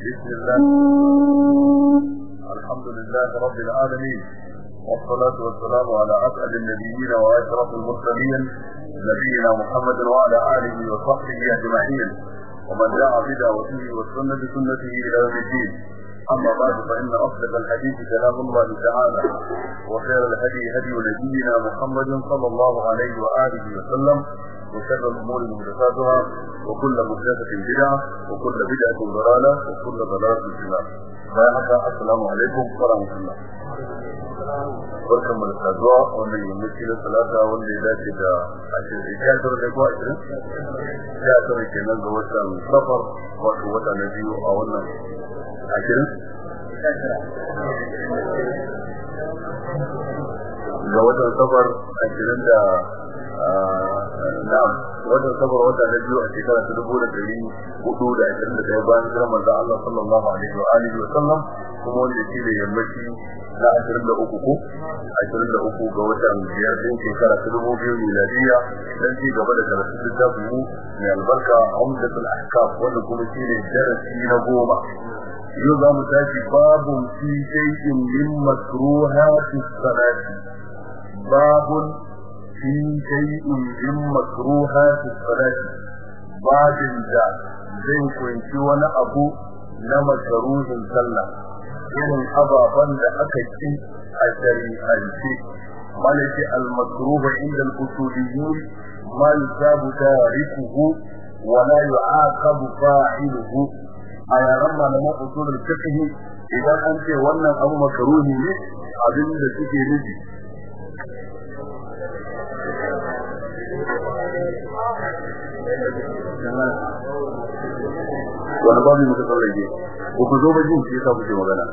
بسم الله. الحمد لله رب العالمين. والصلاة والسلام على أسعد النبيين وأشرف المرسلين نبينا محمد وعلى آله وصحبه أجمعين. ومن دعا بدعوته والسنة بسنته إلى يوم الدين. أما بعد فإن أصدق الحديث كلام الله تعالى وخير الهدي هدي نبينا محمد صلى الله عليه وآله وسلم وشر الأمور محدثاتها وكل محدثة بدعة وكل بدعة ضلالة وكل ضلالة في النار. السلام عليكم ورحمة الله. barkan mu da saduwa wannan yammaci da talata wanda ya dace da ashirin ya tara da ko ashirin ya tara kenan ga watan safar wato wata na ga watan safar ashirin da na'am watan safar wata na biyu a shekara ta dubu da dari huɗu da ashirin da ɗaya bayan jiran manzo Allah sallallahu alaihi wa alihi wa sallam kuma wanda shi da yammaci na ashirin da uku ko ashirin da uku ga watan biyar ɗin shekara ta dubu biyu miladiya dan ci gaba da karatun littafin mu mai albarka umdatul ahkam wanda kuma shi ne darasi na goma. Yau za mu tashi babu fi shay'in min makruhati salati. Babun fi shay'in min makruhati salati. Babin da zai ƙunshi wani abu na makaruhin sallah. Irin ababen da aka ci a shari'ance. Malaki al-makruh inda al-usuliyyin ma yusabu tarikuhu wa la yu'aqabu fa'iluhu. A yaran malaman usulul fiqh idan an ce wannan abu makruhi ne abin da suke nufi. Wani babu muka tsallake. Ko ku zo ba jin shi yasa kuke magana.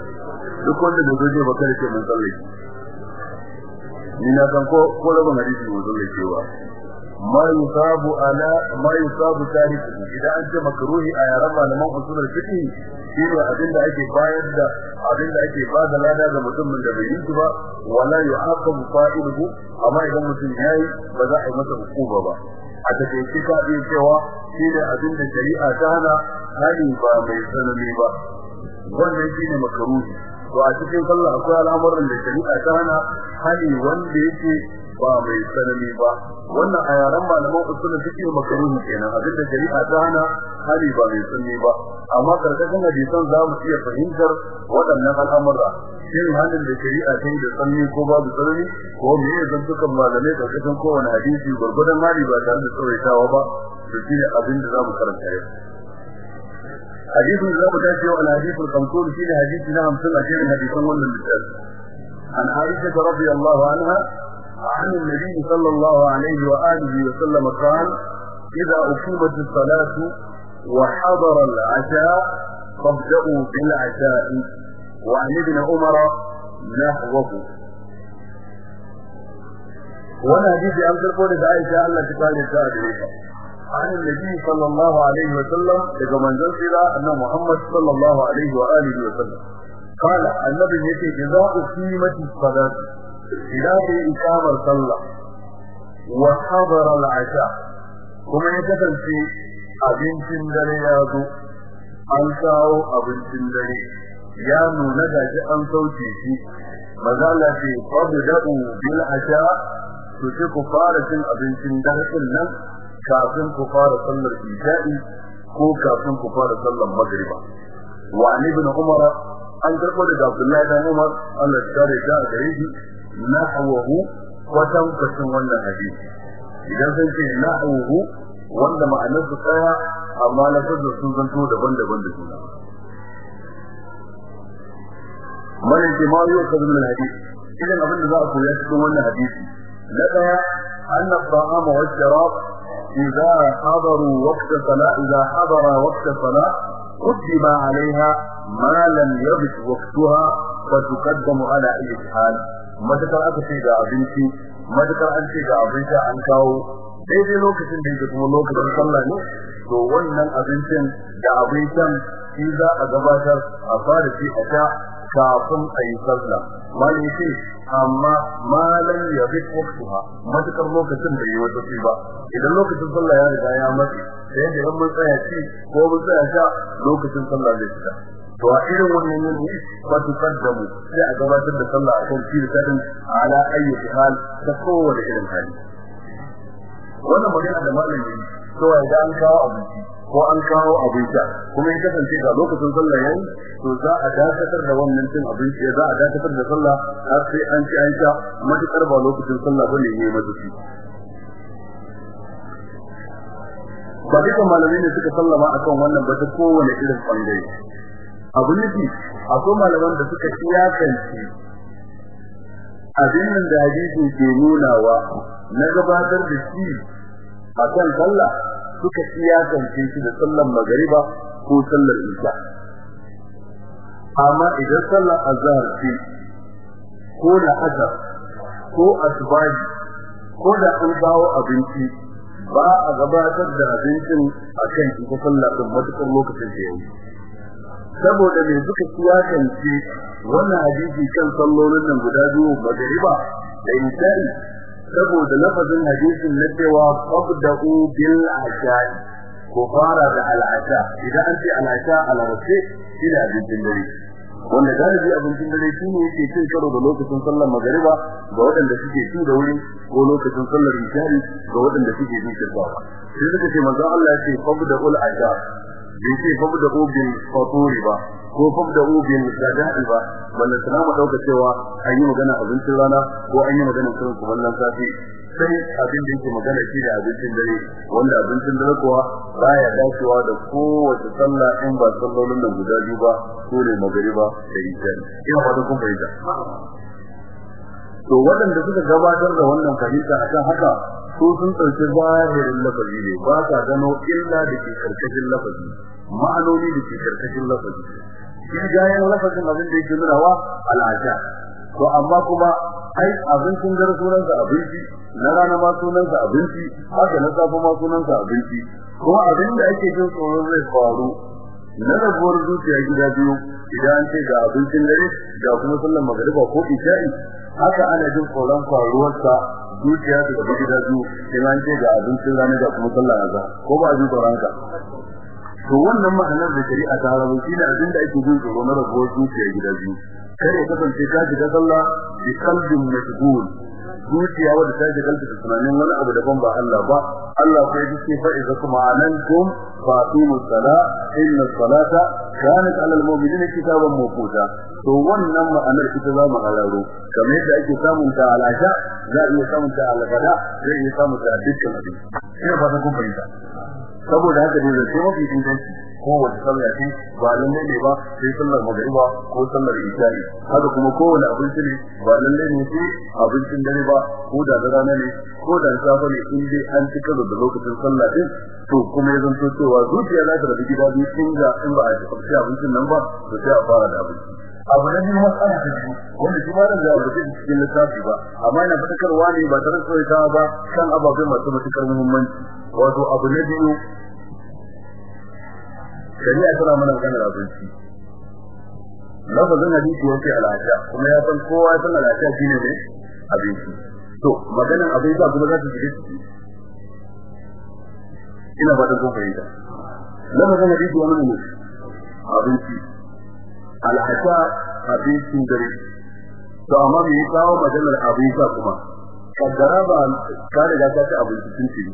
Duk wanda da zo je ba kare ce mun tsallake. Ni na san ko ko da ban hadisi mun tsallake ba. Ma yusabu ala ma yusabu tarihi idan an ce makruhi a yaran malaman usulul fiqh shine abin da ake bayar da abin da ake ba da lada ga mutumin da bai yi ba wala yu'aqabu fa'iluhu amma idan mutum yayi ba za a yi masa hukuma ba a taƙaice ka iya cewa shine abin da shari'a ta hana hali ba mai tsanani ba wannan shine makruhi to a cikin sallah akwai al'amuran da shari'a ta hana hali wanda yake ba mai tsanani ba wannan a yaran malaman usulun fiqh makruhi kenan abin da shari'a ta hana hali ba mai tsanani ba amma karkashin hadisan za mu iya fahimtar waɗannan al'amura shin halin da shari'a ta yi da tsanani ko babu tsanani ko me ya zan dukan malamai karkashin kowane hadisi gurgudan hali ba tare da tsawaitawa ba to shine abin da za mu karanta yau حديث الله متاجه على حديث الخمسون في حديث نعم سنة شيء حديث من المثال عن عائشة رضي الله عنها عن النبي صلى الله عليه وآله وسلم قال إذا أقيمت الصلاة وحضر العشاء فابدأوا بالعشاء. وعن ابن عمر نحوه وأنا حديث أمسر قول عائشة الله تقال السادة عن النبي صلى الله عليه وسلم لكما منزل إلى أن محمد صلى الله عليه وآله وسلم. قال النبي يتي إذا أقيمت الصلاة idan ka yi ikamar sallah wa hadara al'asha. Kuma ya kasance abincin dare ya zo an kawo abincin dare. Ya nuna da shi an sauke shi. Mazala ce fabda'u bil asha to ce ku fara cin abincin dare nan kafin ku fara sallar isha'i ko kafin ku fara sallar magriba. Wa ibn an karbo daga abdullahi dan umar Allah gare shi. Nahwahu watan kwatan wannan hadisi idan sun ce nahwahu wanda ma'anar su tsaya amma na fadda sun zanto daban-daban da juna mana jima'i yau kazu min hadisi idan abin da za a koya cikin wannan hadisi na daya ta'ama wa sharab idza hadaru waqt salat idza hadara waqt salat قدم عليها ما لم يبت وقتها فتقدم على اي حال matakar aka ce ga abinci matakar an ce ga abinci an kawo daidai lokacin da yake kuma lokacin sallah ne to wannan abincin da abincin shi za a gabatar a fara ci a sha kafin a yi sallah. Mali ce amma malam ya bi waktuha matuƙar lokacin da yi wata ba. Idan lokacin sallah ya riga ya matsi sai da mun tsaya ci ko mun tsaya sha lokacin sallah zai fita. To a irin wannan yanayi ba su kaddamu sai a gabatar da sallah a kan shi da ala ayyuki hal ta kowane irin hali. Wannan magana da malam yi to idan an kawo abinci ko an kawo abinci kuma in kasance ga lokacin sallah yayi to za a dakatar da wannan cin abinci za a dakatar da sallah har sai an ci an sha matuƙar ba lokacin sallah ba ne ne mazuci ba duka malamai ne suka sallama akan wannan ba kowane irin ɓangare abu nufi akwai malaman da suka iyakance abin da hadisi ke nunawa na gabatar da shi akan sallah suka iyakance shi da sallar magariba ko sallar isha. Amma idan sallar azhar ce ko da asar ko asbahi ko da an kawo abinci ba a gabatar da abincin akan ita sallar din matuƙar lokacin da yayi saboda me suka iyakance wannan hadisi kan sallolin nan guda biyu magariba da isha'i saboda lafazin hadisin na cewa qabda'u bil asha'i ko fara da al'asha. Idan an ce al'asha al'arabce shi da abincin dare. Wanda galibi abincin dare shi ne yake cin karo da lokacin sallar magariba ga waɗanda suke ci da wuri ko lokacin sallar isha'i ga waɗanda suke ci kirba sai suka ce manzo Allah ya ce qabda'ul asha bai ce qabda'u bil faturi ba ko fabda'u bil gada'i ba. Wanda sana mu ɗauka cewa an yi magana abincin rana ko an yi magana kan kumallan safi sai abin da yake magana shi da abincin dare wanda abincin dare kuwa baya dacewa da kowace sallah in ba sallolin nan guda biyu ba ko ne magariba da isha ina fatan kun fahimta. To waɗanda suka gabatar da wannan fahimta akan haka su sun ɗauki zahirin lafazi ne ba sa gano illa da ke ƙarƙashin lafazi ma'anoni da ke ƙarƙashin lafazi. Shi gayan lafazin abin da yake nunawa al'aja to amma kuma ai abincin dare sunansa abinci na rana ma sunansa abinci haka na safe ma sunansa abinci. Kuma abin da ake jin tsoron zai faru na rabuwar zuciya gida biyu idan an ce ga abincin dare ga kuma sallar magariba ko isha'i haka ana jin tsoron faruwarsa zuciya ta gaba gida biyu idan an ce ga abincin rana ga kuma sallar azhar. Ko ba a jin tsoron ka to wannan ma'anar da shari'a ta haramu shi ne abin da ake jin tsoro na rabuwar zuciya gida biyu. Kar ya kasance ka shiga sallah bi qalbin mashghul zuciya wadda ta shiga da tunanin wani abu daban ba Allah ba. Allah sai ya ce fa idza kuma anantum fa aqimus sala inna salata kanat alal mu'minina kitaban mawquta to wannan ma'anar ita za mu halaro kamar yadda ake samun ta alasha za iya samun ta algada za iya samun ta dukkan abin ina fatan kun fahimta saboda haka dai zai mafi inganci kowace sallah ce ba lalle ne ba sai sallar magriba ko sallar isha'i. Haka kuma kowane abinci ne ba lalle ne sai abincin dare ba ko da da rana ne ko da safe ne in dai an ci karo da lokacin sallah din to kuma ya zanto cewa zuciya za ta rabu gida biyu in ga in ba a ci abincin nan ba to sai a fara da abinci. Abu na biyu matsala ta biyu wanda shi ma nan da abu cikin littafi ba amma yana fadakarwa ne ba tare da ta ba kan ababai masu matuƙar muhimmanci. Wato abu na biyu shari'a tana mana maganar abinci. Lafazin hadisi yake al'asha kuma ya san kowa ya san al'asha shine ne abinci. To maganar abinci kuma za ta shige ciki. Ina ba ta kun fahimta. Lafazin hadisi wani ne abinci. Al'asha abincin dare. To amma me ya kawo maganar abinci kuma? Kaddara ba ka riga ka ci abinci tun tuni.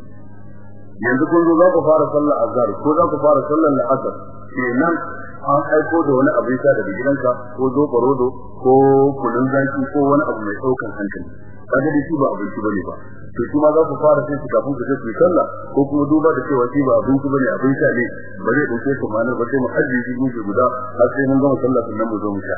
Yanzu kun zo za ku fara sallar azhar ko za ku fara sallar la'asar? Kenan an aiko da wani abin sha daga gidanka ko zo barodo ko kunun zaki ko wani abu mai ɗaukan hankali. Kaga da shi ba abinci ba ne ba. To kuma za ku fara sai kafin ku je ku sallah ko kuma duba da cewa shi ba abinci ba ne abin sha ne. Ba zai ɗauke ku manar ba sai mu ajiye guda har sai mun gama sallah sannan mu zo mu sha.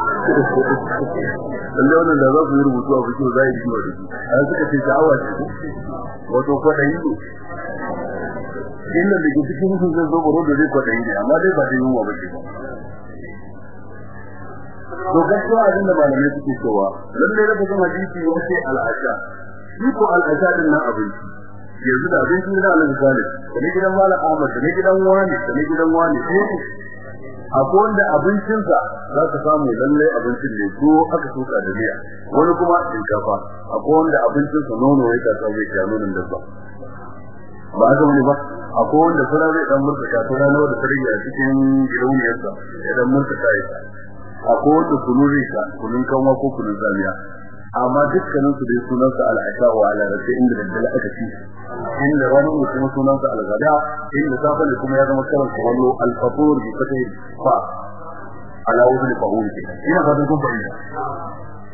lalle wannan da za ku yi rubutu a bikin za yi jiwa da su an suka ce sha'awa ce. Wato kwaɗayi ne. Inda da ke cikin mutum zai zo baro da zai kwaɗayi ne amma dai ba da yunwa ba ce ba. To gaskiya abin da malamai suke cewa lalle da kuma hadisi wace al'asha. Shi ko al'asha ɗin nan abinci. Yanzu da abincin da Allah misali da ne gidan Malam Ahmad ne gidan wani ne gidan wani sai akwai wanda abincinsa za ka samu lalle abincin ne ko aka tuka da miya wani kuma shinkafa. Akwai wanda abincinsa nono ya ta sai ya nonon da ba ba ga wani ba? Akwai wanda fara zai dan murta fara nawa da fara ya cikin gidauniyarsa ya dan murta ta yi akwai wanda kunu zai sha kunun kanwa ko kunun zamiya amma dukkanin su dai sunan sa al-asha wa al-rafi inda daddala aka ci inda ranar mu kuma sunan sa al-ghada inda safa ne kuma ya zama karan wallo al-fatur bi fatih fa. Ala wajhi fa'ul ina fatan kun fahimta.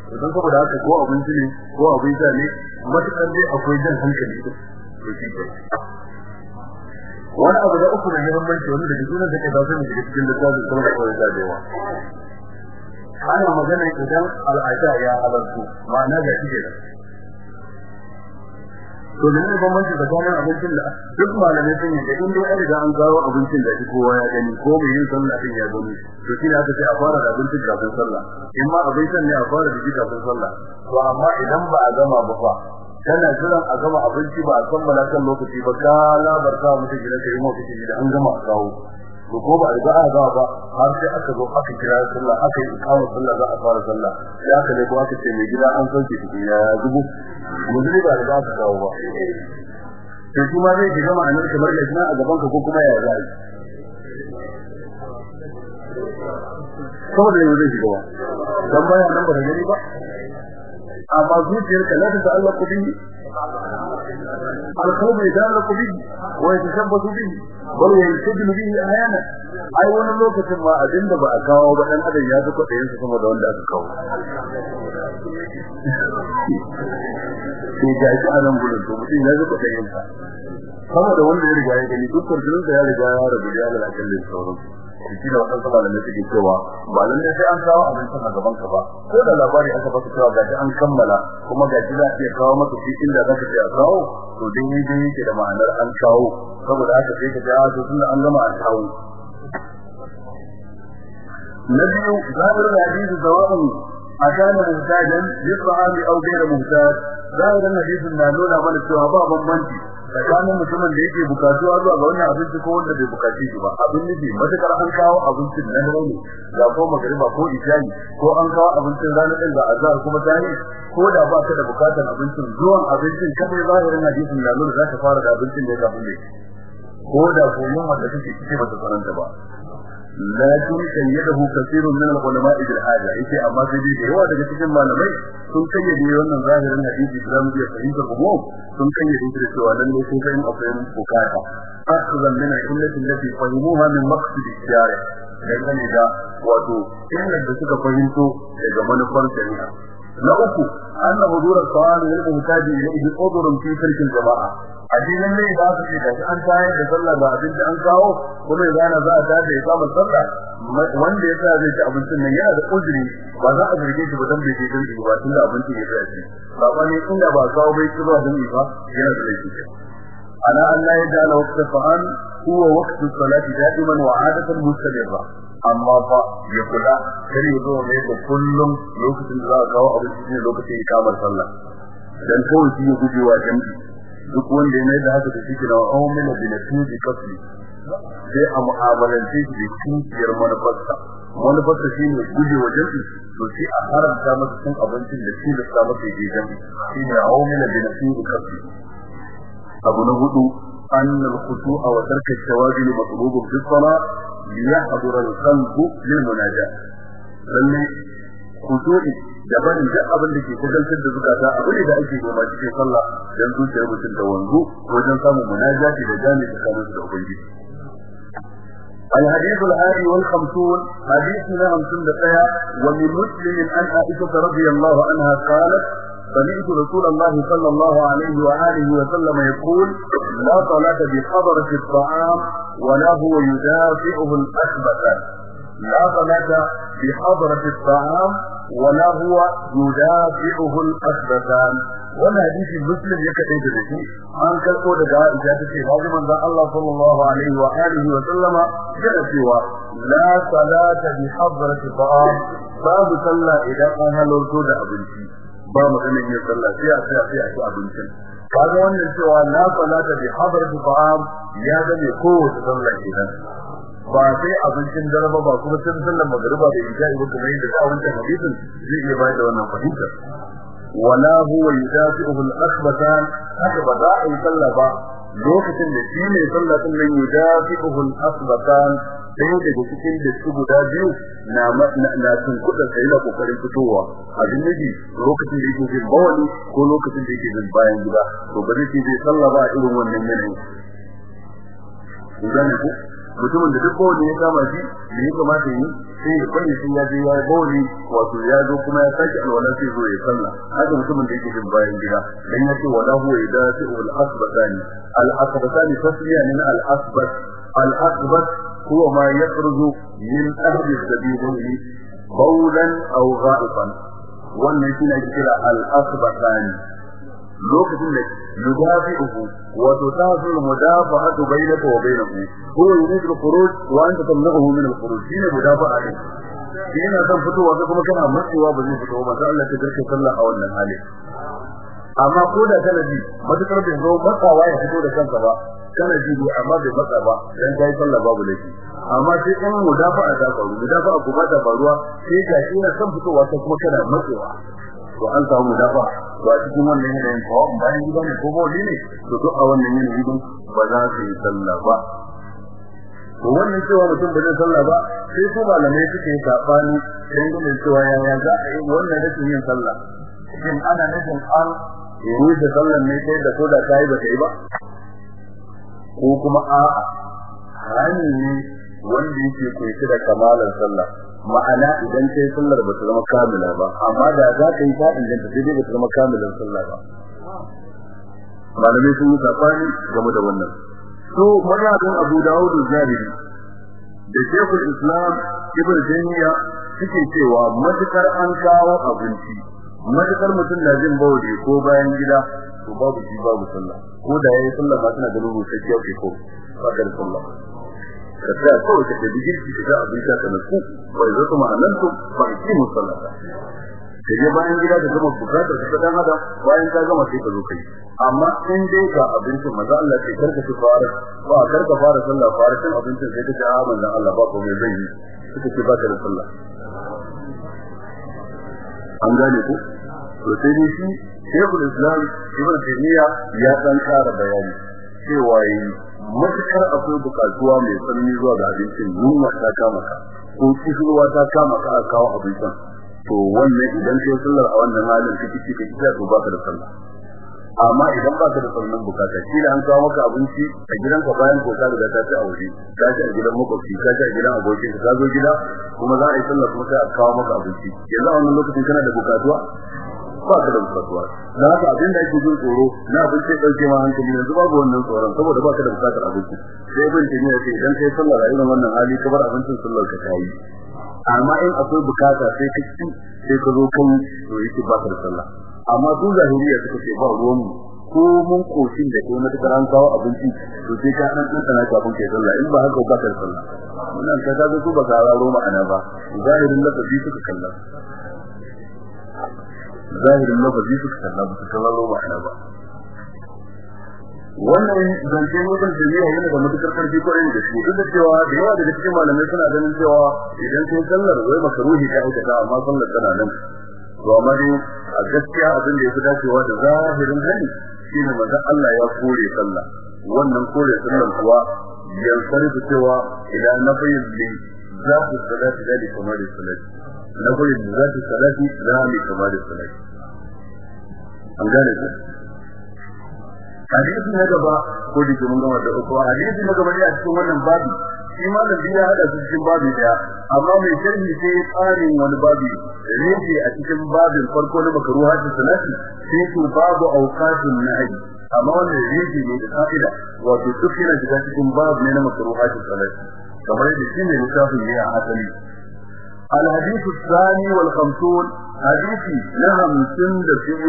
Idan saboda haka ko abinci ne ko abin sha ne matuƙar dai akwai jan hankali. Ke. Wani abu da uku da muhimmanci wanda da sunan da ke ba sai mu cikin littafin kuma da kawai zabewa ana magana idan al'ada ya halartu ma'ana ga shi da to da ne bambanci tsakanin abincin da duk malamai sun yi da in dai an riga an kawo abincin da kowa ya gani ko mai yin sallah din ya gani to shi ne aka a fara da abincin kafin sallah. In ma abincin ne a fara da shi kafin sallah to amma idan ba a gama ba fa kana jiran a gama abinci ba a kammala kan lokaci ba ka labarta mutum gidan ka yi mafi da an gama kawo. To ko ba riga aka ba har sai aka zo aka kira sallah aka yi kawo sallah za a fara sallah. Sai aka ne ko aka ce mai gida an sauke shi ya zubu ji ba riga aka kawo ba. To kuma zai ji gama a nan kamar da a gaban ka ko kuma ya zai saboda yau zai shiga ba. Dan baya nan ba da gani ba. Amma zuciyarka la ta ta'allaqu bihi. القوم يتعلق به ويتشبث به بل ينسجم به احيانا ai wani lokacin ma abin da ba a kawo ba dan adam ya zuka dayan sama da wanda aka kawo sai ga shi anan gurin to mutum ya zuka dayan sa sama da wanda ya riga ya gani dukkan jinin da ya riga ya rabu ya da kallon sauran shi da sabon da take cewa ba lalle sai an kawo abincin a gaban ka ba. Ko da labari aka baka cewa gaji an kammala kuma gaji za a iya kawo maka shi inda zaka ce a kawo to dai dai yake da ma'anar an kawo. Saboda haka sai ka ga to tunda an gama an kawo. Biyu zahirin hadisi zawa'un akana muhtajan yusra'ani aw ghayra muhtaj. Zahirin hadisin na nuna mana cewa ba bambanci. Tsakanin mutumin da yake bukatuwa zuwa ga wannan abinci ko wanda bai buƙaci shi ba. Abin nufi matakar an kawo abincin na rauni ga ko magariba ko isha'i ko an kawo abincin rana din ga azhar kuma tani ko da ba ka da buƙatar abincin zuwan abincin kadai zahirin hadisin na nuna za ka fara da abincin da ya ne. Ko da ko kake cike ba ta tsananta ba. Lakin kayyadahu kathirun min al-ulama bil haja ya ce amma sai dai yawa daga cikin malamai sun kayyade wannan zahirin hadisi da mu iya fahimtar mu sun kayyade shi cewa lalle sai kai akwai buƙata akhzan min al-illati allati fahimuha min maqsid al-shari' dangane da wato illar da suka fahimto daga manufar shari'a na uku anna hudur al-qawan lil muhtaji ilayhi udhrun fi tilka al-jama'a. Addinin ne ba su ce gashi an tayar da sallah ba abin da an kawo kuma ya za a tada ya kama sallah wanda ya sa zai ci abincin nan yana da uzuri ba za a zarge shi ba dan bai je girki ba tun da abincin ya tsaya shi. Ba ba ne inda ba kawo bai ci ba dan ba yana da laifi. Ana Allah ya ja'ala waqta fa'an huwa waqtu salati da'iman wa 'adatan mustamirra amma fa ya kula kar ya zo ne da kullum lokacin da za a kawo abinci ne lokacin ikamar sallah dan kawai shi ya gujewa jami'i duk wanda ya mai da haka da shi na aumina bi natuji kasbi sai a mu'amalance shi da kinkiyar manufarsa manufarsa shi ne guje wa jami'i to shi a haramta masa cin abincin da shi da sa masa yi jami'i shi ne aumina bi natuji kasbi abu na hudu أن الخشوع وترك الشواغل مطلوب في الصلاة ليحضر القلب للمناجاة لأنني خشوعي دبان جاء أبن لكي كدل سد بكاتا أقول إذا أجيه وما جيكي صلى. جنسو سيرو مناجاة لجاني بكانو سد أبنجي الحديث الآي والخمسون. حديثنا عن سندقيا ومن مسلم عن عائشة رضي الله عنها قالت فنئت رسول الله صلى الله عليه وآله وسلم يقول لا طلعة بحضرة الطعام ولا هو يدافعه الأثبت لا طلعة بحضرة الطعام ولا هو يدافعه الأثبت وما هديث المسلم يكتب ذلك عن كالقودة إجابتي راضي من الله صلى الله عليه وآله وسلم جلسوا لا صلاة بحضرة الطعام. باب صلى إذا قهل الكودة أبنتي ba maganin yin sallah sai a sai a sai a ci abincin. Kaga wannan cewa la salata bi hadrati ta'am ya zame kowace sallah kenan. Ba sai abincin daraba ba kuma sun sallar magriba da isha'i ba kuma yadda da wancan hadisin zai iya bayar da wannan fahimtar. Wala huwa yudafi'uhu al-akhbatan haka ba za a yi sallah ba lokacin da shi ne sallah ɗin nan yudafi'uhu al-akhbatan sai daga cikin da su guda biyu na na tun kuda sai da ƙoƙarin fitowa. Abin nabi lokacin da yake jin bawali ko lokacin da yake jin bayan gida. To ba zai zai sallah ba irin wannan yanayi idan ku mutumin da duk bawali ya kama shi me ya kamata yi? Sai ya bari sun ya je ya bawali wato ya zo kuma ya sake alwala sai zo ya sallah haka mutumin da yake jin bayan gida dan ya ce wala huwa idatu al asbatani al asbatani tasmiya min al asbat al asbat huwa ma yakhruju min ahli sabihi bawlan aw ghaiban wannan lokacin da yudafi'uhu wa tutafi'u mudafa'atu bainaka wa bainahu. Huwa yuridu al-khuruj wa anta tamnahu min al-khuruj shine mudafa'a din. Shi yana son fitowa sai kuma kana matsewa ba zai fito ba. Sai Allah ya garke sallah a wannan hali amma ko da kana ji matakar bai zo matsawa ya fito da kanka ba kana ji ne amma bai matsa ba dan kai sallah babu laifi. Amma sai in mudafa'a ta faru mudafa'a kuma ta faruwa sai ga shi yana son fitowa sai kuma kana matsewa. To an samu dafa to a cikin wannan yanayin ko bayan gida ne ko bodi ne to duk a wannan yanayin din ba za su yi sallah ba. To wannan cewa mutum ba zai sallah ba sai su malamai suke yi saɓani sai gudun cewa yaya za a yi wannan rashin yin sallah. Shin ana nufin an yi da sallan ne sai da ko da ta yi ba ta yi ba? Ko kuma a'a hani ne wanda yake kunshe da kamalar sallah. Ma'ana idan kai sallar ba ta zama kamila ba amma da za ka yi ta inganta sai dai ba ta zama kamilan sallah ba. Malamai sun yi safani game da wannan. So mazhabin Abu Dawud al-Zahiri da Sheikhul Islam Ibn Taymiyyah suke cewa matuƙar an kawo abinci matuƙar mutum na jin bawli ko bayan gida to babu shi babu sallah. Ko da yayi sallah ba tana da rubuce ko ba da sallah. Kada ko ta da digirki da abin da kana ku wai zato ma'anantu ba ki musallata. Kaje bayan gida da gama buƙatar ka dan hada bayan ka gama sai ka zo kai amma in dai ga abincin maza Allah sai kar ka ci fara ba kar ka fara sallah fara cin abincin sai ka ci a manzon Allah ba ko mai zai yi suka ce ba ka da sallah. An gane ku? To sai dai shi Sheikhul Islam Ibn Taymiyyah ya dan kara bayani cewa yi matuƙar akwai bukatuwa mai tsanani zuwa ga abincin yunwa ta kama ka ko kishirwa ta kama ka a kawo abincin. To wannan idan kai sallar a wannan halin kike kike kike to baka da sallah. Amma idan baka da sallan buƙata shi da an kawo maka abinci a gidanka bayan ko ka riga ta ci a waje ka ci a gidan makwabci ka ci a gidan abokin ka zo gida kuma za a yi sallah kuma sai a kawo maka abinci. Yanzu a wannan lokacin kana da bukatuwa? Ba ka da bukatuwa. Da haka abin da ake jin tsoro na abinci ya ɗauke ma hankali yanzu babu wannan tsoron saboda ba ka da buƙatar abinci. Sai ibn taymiya ya ce idan kai sallah a wannan hali ka abincin sallar ka ta yi. Amma in akwai buƙata sai ka ci sai ka zo kan to yake ba ka da sallah. Amma su zahiriya suka ce ba ruwan ko mun koshin da kai matakar an kawo abinci to sai ka dan dan sana kafin kai sallah. In ba haka ba ka da sallah. Wannan ka ga su ba ka raro ma'ana ba. Zahirin lafazi suka kalla. Zahirin lafazi suka kalla ba su kallaro ma'ana ba. Wannan zance mutum jami'a yana da matuƙar ƙarfi ƙwarai da shi duk da cewa da yawa daga cikin malamai suna ganin cewa idan kai sallar wai maka ruhi ka aikata amma sallar tana nan. To amma dai a gaskiya abin da yafi dacewa da zahirin hali shine manzon Allah ya kore sallah. Wannan kore sallar kuwa ya sarrafa cewa idan na bayyana li zatu salati da kamar salati na bayyana zatu salati da kamar salati. An gane ku? Hadisi na gaba ko da mun gama da uku hadisi na gaba ne a cikin wannan babi. Shi ma da biya hada su cikin babi ɗaya amma mai sharhi sai tsarin wani babi rage a cikin babin farko na makaruha da salati sai su babu auqatun nahi amma wannan rage ne da ka'ida wato duk yana shiga cikin babu ne na makaruha da salati. Kamar da shi ne littafin ne a asali. الحديث الثاني والخمسون حديث نهم سند فيه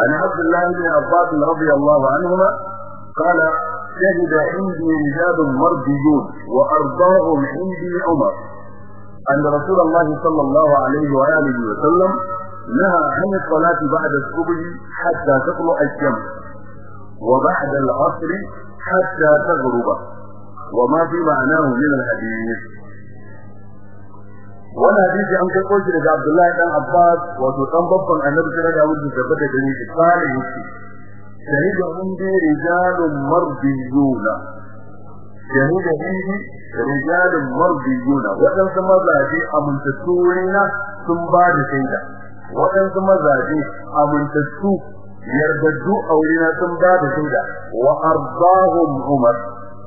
عن عبد الله بن عباس رضي الله عنهما قال شهد عندي رجال مرضيون وأرضاهم عندي عمر. أن رسول الله صلى الله عليه وآله وسلم نهى عن الصلاة بعد الصبح حتى تطلع الشمس وبعد العصر حتى تغرب. وما في معناه من الحديث؟ Wannan hadisi an kai koshi daga Abdullahi dan Abbas wato dan babban annabi sai da wuce da ni kare yake. Shahida undi rijalun mardiyuna. Shahida undi rijalun mardiyuna. Wadansu mazaje amintattu wurina sun ba da shaida. Wadansu mazaje amintattu yardaddu a wurina sun ba da shaida. Wa ardahum umar.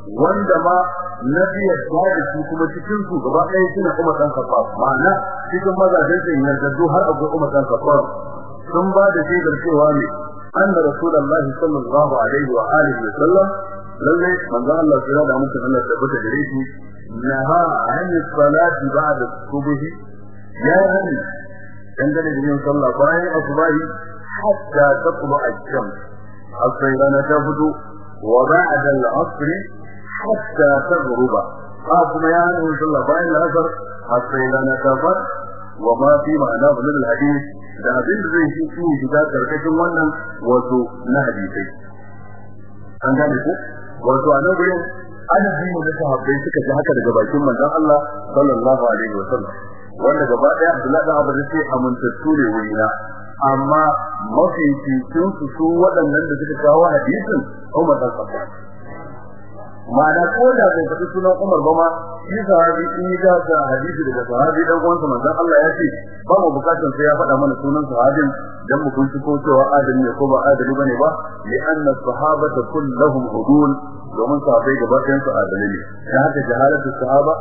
Wanda ma na biya da kuma cikin su gaba ɗaya suna kuma dan kafa ma'ana cikin mazajen sai yardaddu har abu kuma dan kafa sun ba da shaidar cewa ne anna rasulullahi sallallahu alaihi wa alihi wa sallam lalle manzo Allah sai da mutum Allah tabbata gare shi naha an salati ba'da subhi. Ya hani dangane da yin sallah bayan asubahi hatta taqlu al-shams har sai rana ta fito wa ba'da al-asr hatta taghruba ha kuma ya hani yin sallah bayan al-asr har sai rana ta wa ma fi ma'ana min al-hadith da abin da zai shi su shiga ƙarƙashin wannan wato na hadisai an gane ku wato a nan gurin adadi ne na sahabbai suka ji haka daga bakin manzon Allah sallallahu alaihi wa sallam wanda gaba ɗaya Abdullahi da Abu Bakr amintattu ne wurina amma mafi cikin su su waɗannan da suka kawo hadisin Umar bin Khattab ma'ana ko da bai faɗi sunan Umar ba ma shi sahabi in yi da hadisi daga sahabi dan uwansa manzon Allah ya ce ba mu bukatun sai ya faɗa mana sunan sahabin dan mu kun ko cewa adali ne ko ba adali ba ne ba li anna sahabata kulluhum udul domin sahabbai gaba ɗayan su adali ne. Da haka jahalatu sahaba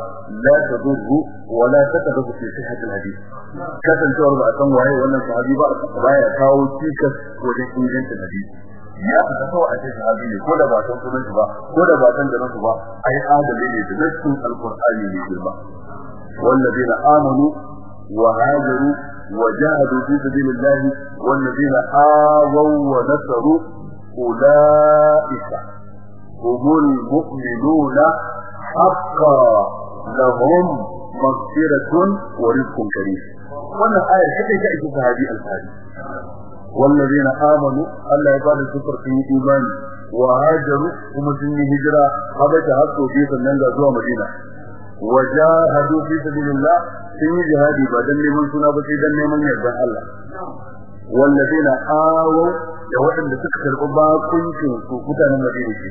la tadurru wa la tatadurru fi sihhat alhadith. Kasancewar ba a san waye wannan sahabi ba baya kawo cikas wajen ingancin hadisi. Ya fita a sahabi ne ko da ba san sunan shi ba ko da ba san da nasu ba ai adali ne da alqur'ani ne والذين آمنوا وهاجروا وجاهدوا في سبيل الله والذين آووا ونصروا أولئك هم المؤمنون حقا لهم مغفرة ورزق كريم وأنا آية حتى جاء في هذه الآية والذين آمنوا ألا يبال الكفر في إيمان وهاجروا ومسلمين هجرة قبل تهكوا في سنن زوا مدينة وجاهدوا في سبيل الله في جهادي بدل من سنة بسيدا من يرضى الله والذين آووا da waɗanda suka karɓi bakuncin su mutanen Madina ke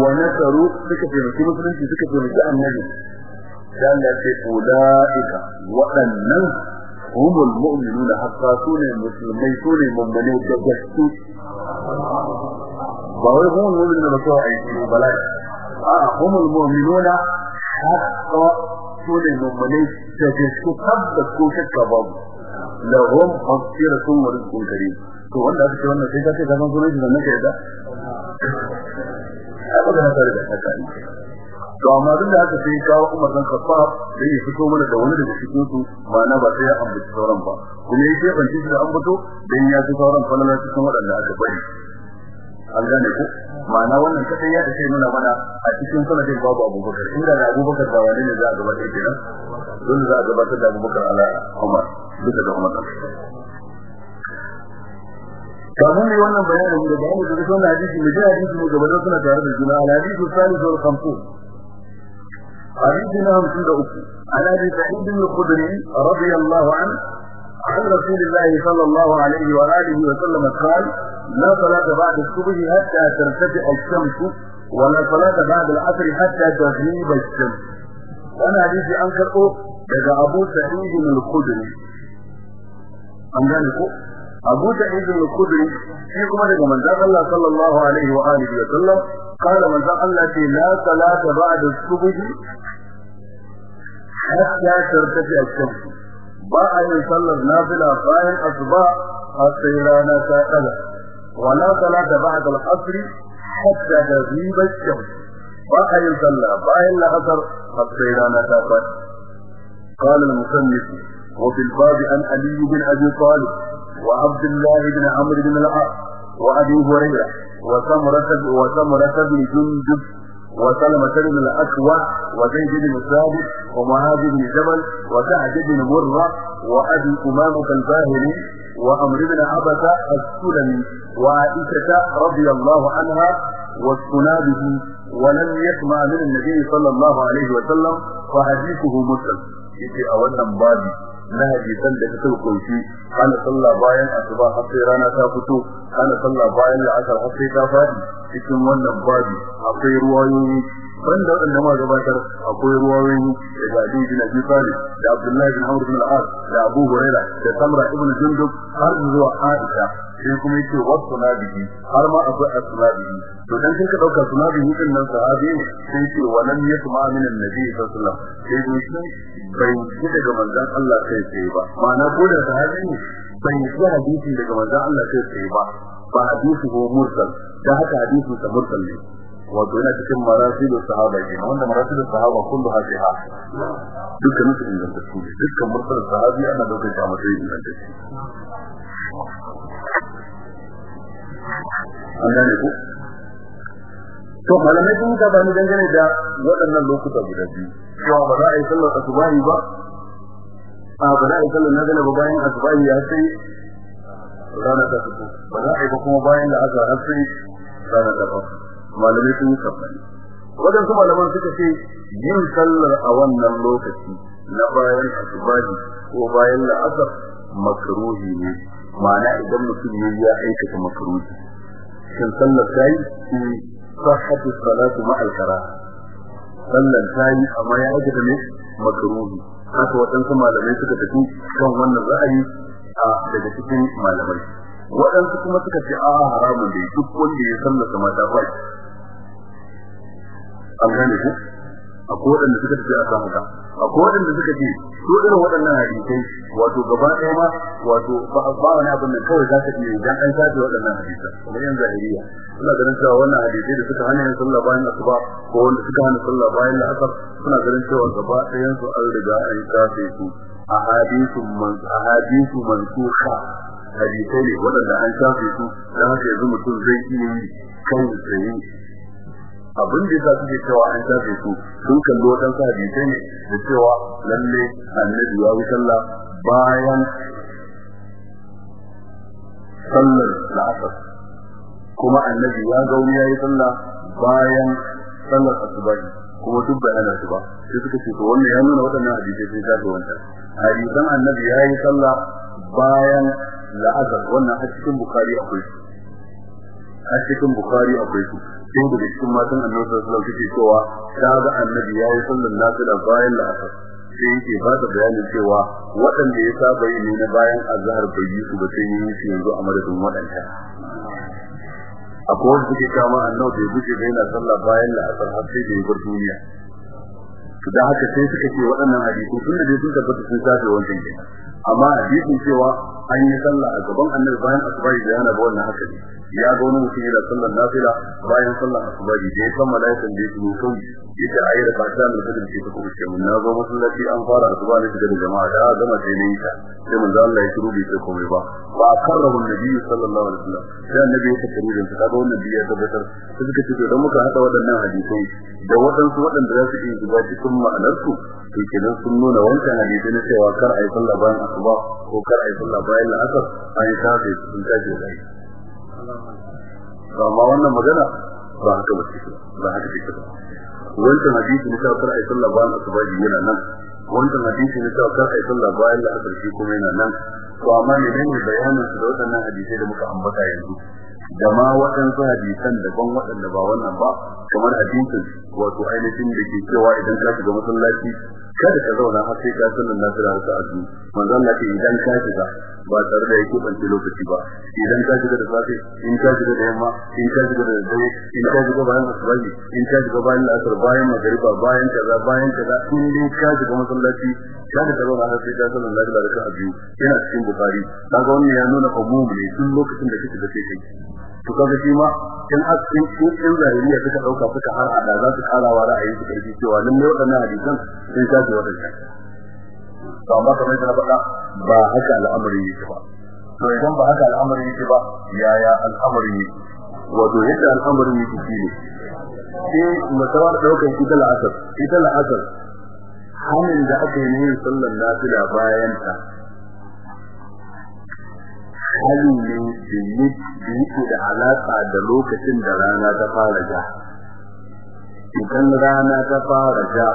wa nasaru suka taimaki musulunci suka taimaki annabi dan da ce ulaika waɗannan humul mu'minuna hatta su ne musulmai su ne mu'mini da gaske ba wai humul mu'minuna da kawai aiki bala'i a humul mu'minuna hatta su ne mu'mini da gaske tabbas ko shakka babu lahum maghfiratun wa rizqun karim to wanda aka ce wannan sai ka ce ka san sunan shi da nake da ai ba da tare da haka to amma duk da haka sai kawo Umar dan Khattab da ya fito mana da wani daga cikin su ma'ana ba sai ya ambaci sauran ba. Kuma yake banci da ambato dan ya ji sauran falala cikin waɗanda aka bari. An gane ku? Ma'ana wannan kadai ya dace nuna mana a cikin sanadin babu Abubakar. Inda da Abubakar da wani ne za a gabatar kenan? Dole za a gabatar da Abubakar ala Umar duka da Umar. Kamar ne wannan bayanin da bayanin da sunan hadisi da hadisi ne gaba da suna tare da juna. Hadisi salisu wal khamsun. حديثنا هم سنة أكو عن أبي سعيد الخدري رضي الله عنه عن رسول الله صلى الله عليه وآله وسلم قال لا صلاة بعد الصبح حتى ترتفع الشمس ولا صلاة بعد العصر حتى تغيب الشمس. وأنا حديثي أنكر daga Abu Sa'id al-Khudri an gane ko Abu Sa'id al-Khudri alaihi wa alihi wa sallam قال من ذا لا صلاة بعد الصبح حتى ترتفع الصبح با أن يصلى النافلة قائم أصباء الصيرانة سائلة. ولا صلاة بعد الحصر حتى تذيب الشمس. با أن يصلى قائم لحصر الصيرانة سائلة. قال المسنف وفي الباب عن علي بن أبي طالب وعبد الله بن عمرو بن العاص وأبي هريرة. وسمرة وسمرة بن جندب وسلمة بن الأكوع وزيد بن ثابت ومعاذ بن جبل وسعد بن مرة وأبي أمامة الباهلي وأمر بن عبسة السلمي وعائشة رضي الله عنها والسنابه ولم يسمع من النبي صلى الله عليه وسلم فحديثه مسلم. يجي أولا بابي na hadisan da suka ƙunshi ana sallah bayan asuba har sai rana ta fito ana sallah bayan la'asar har sai ta faɗi cikin wannan babi akwai ruwayoyi banda wadanda ma gabatar akwai ruwayoyi daga Ali bin Abi Talib da Abdullah bin Amr bin al-As da Abu Hurairah da Samra ibn Jundub har zuwa Aisha. Sai kuma yake wasu nabihi har ma akwai asnabihi to dan kin ka ɗauka sunabihi ɗin nan sahabi ne sai ce walam yasma min annabi sallallahu alaihi wasallam. Sai bai daga manzon Allah kai sai ba. Ma'ana ko da sahabi ne bai ji hadisi daga manzon Allah sai ba. Ba hadisi ko mursal. Da haka hadisi sa mursal ne. Wato yana cikin marasilu sahaba ke wanda marasilu sahaba kullu hasiha dukkan su inganta su dukkan mursal sahabi ana ɗaukar shi a matsayin inganta shi an gane ku? To malamai sun ka bani dangane da waɗannan lokuta guda biyu. Cewa ba za a yi sallar asubahi ba a ba za a yi sallar nazala ba bayan asubahi ya sai rana ta fito. Ba za a yi ba kuma bayan da aka har sai ta fito. Malamai sun yi saɓani. Waɗansu malaman suka ce yin sallar a wannan lokaci na bayan asubahi ko bayan la'asar makruhi ne ma'ana idan mutum ya aikata makruhi. Shin sallar ta yi? Shi sahhatu salatu ma'al karaha sallar ta yi amma ya aikata ne makruhi. Haka waɗansu malamai suka tafi kan wannan ra'ayi a daga cikin malamai. Waɗansu kuma suka ce a haramun da duk wanda ya sallata mata ba an gane ku? Akwai waɗanda suka tafi a kan haka. Akwai waɗanda suka ce su irin waɗannan hadisai wato gaba ɗaya ma wato ba wani abin nan kawai za ka iya idan an shafe waɗannan hadisai. Kamar yan zahiriya suna ganin cewa wannan hadisai da suka hana yin sallah bayan asuba ko wanda suka hana sallah bayan la'asar suna ganin cewa gaba ɗayan su an riga an shafe su. A hadisun man a hadisu mansuha. Hadisai ne waɗanda an shafe su dan haka yanzu mutum zai iya yi kan tsaye. Abin da yasa suke cewa an shafe su sun kalli waɗansu hadisai ne da cewa lalle annabi ya yi sallah bayan sallar la'asar. Kuma annabi ya ga wani ya yi sallah bayan sallar asubahi kuma duk bai hana su ba. Sai suka ce to wannan ya nuna waɗannan hadisai sun shafe wancan. Hadisan annabi ya yi sallah bayan la'asar wannan a cikin bukari akwai a cikin bukari akwai su. Sai daga cikin matan annabi sallallahu alaihi wasallam cewa ta annabi yayi sallar nafila bayan la'asar. Sai yake ba da bayanin cewa waɗanda ya saba yi ne na bayan azhar bai yi su ba sai yi su yanzu a madadin waɗanda akwai wanda suke kama annabi da yake da yana sallah bayan la'asar har sai da ya duniya. Da haka sai suka ce waɗannan hadisi tun da sun tabbata sun shafe wancan kenan. Amma hadisin cewa an yi sallah a gaban annabi bayan asuba da yana ba wannan haka ne. Ya ga wani mutum yana sallar nafila bayan sallar asuba da ya kammala ya tambaye shi ko ya ce ayi da fata mun kada ce ko ce mun. Na zo masallaci an fara asuba ne da jama'a da gama sai ne ta. Sai mun Allah ya shiru bai ce komai ba. Ba karrahu annabi sallallahu alaihi wasallam. Sai annabi ya tafi da ta ga wannan biya tabbatar sai suka ce dan muka hada waɗannan hadisai da waɗansu waɗanda za su iya shiga cikin ma'anarsu to kenan sun nuna wancan hadisi na cewa kar ayi sallah bayan asuba ko kar ayi sallah bayan la'asar ayi tafi sun tafi da amma wannan magana ba haka ba take ba haka take ba. Wancan hadisi ne cewa kar ayi sallah bayan asuba yana nan. Wancan hadisi ne cewa kar ayi sallah bayan la'asar shi kuma yana nan. To amma ne ne bayanin da waɗannan hadisai da muka ambata yanzu? Da ma waɗansu hadisan daban waɗanda ba wannan ba kamar hadisin wato ainihin da ke cewa idan ka shiga masallaci kada ka zauna har sai ka sanin nasira da azu. Manzo Allah ce idan ka shiga ba tare da yake bance lokaci ba. Idan ka shiga da safe in ka shiga da yamma in ka shiga da dare in ka shiga bayan asubahi in ka shiga bayan asar bayan magriba bayan kaza bayan kaza in dai ka shiga masallaci kada ka zauna har sai ka sanin nasira da azu. Yana cikin bukari kaga wannan ya nuna umum ne tun lokacin da kake da kai. To kaga shi ma in askin in zahiriya suka ɗauka suka har ada za su karawa ra'ayin su ƙarfi cewa nan ne wadannan hadisan sun shafe wadannan to amma kamar da faɗa ba haka al'amarin yake ba. To idan ba haka al'amarin yake ba yaya al'amarin yake? Wato yadda al'amarin yake shine sai musawar ɗaukar ita la'asar ita la'asar hannun da aka yi yin sallar nafila bayan ta hali ne da yake da alaƙa da lokacin da rana ta fara ja. Idan rana ta fara ja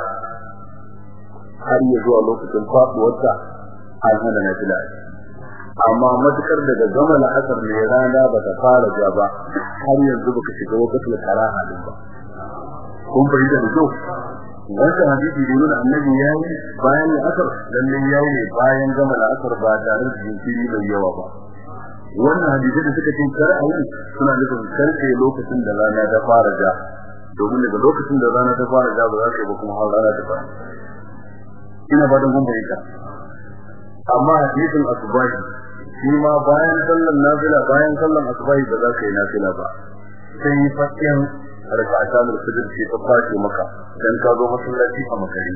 har ya zuwa lokacin faɗuwarta an hana nafila amma matuƙar daga gama la'asar ne rana ba ta fara ja ba har yanzu baka shiga lokacin karaha din ba. Kun fahimta da kyau? Wannan hadisi da nuna annabi ya yi bayan la'asar lalle ya yi bayan gama la'asar ba tare da jinkiri mai yawa ba. Wannan hadisi da suka cin kar'ayi suna nufin ƙarfe lokacin da rana ta fara ja. Domin daga lokacin da rana ta fara ja ba za ka ba kuma har rana ta fara ina ba da gumbayi ka amma hadisin asubahi shi ma bayan sallan nafila bayan sallan asubahi ba za ka yi nafila ba. Sai fasiyan raka'ata da sujud ce ta ƙwace maka. Dan ka zo masallaci a makari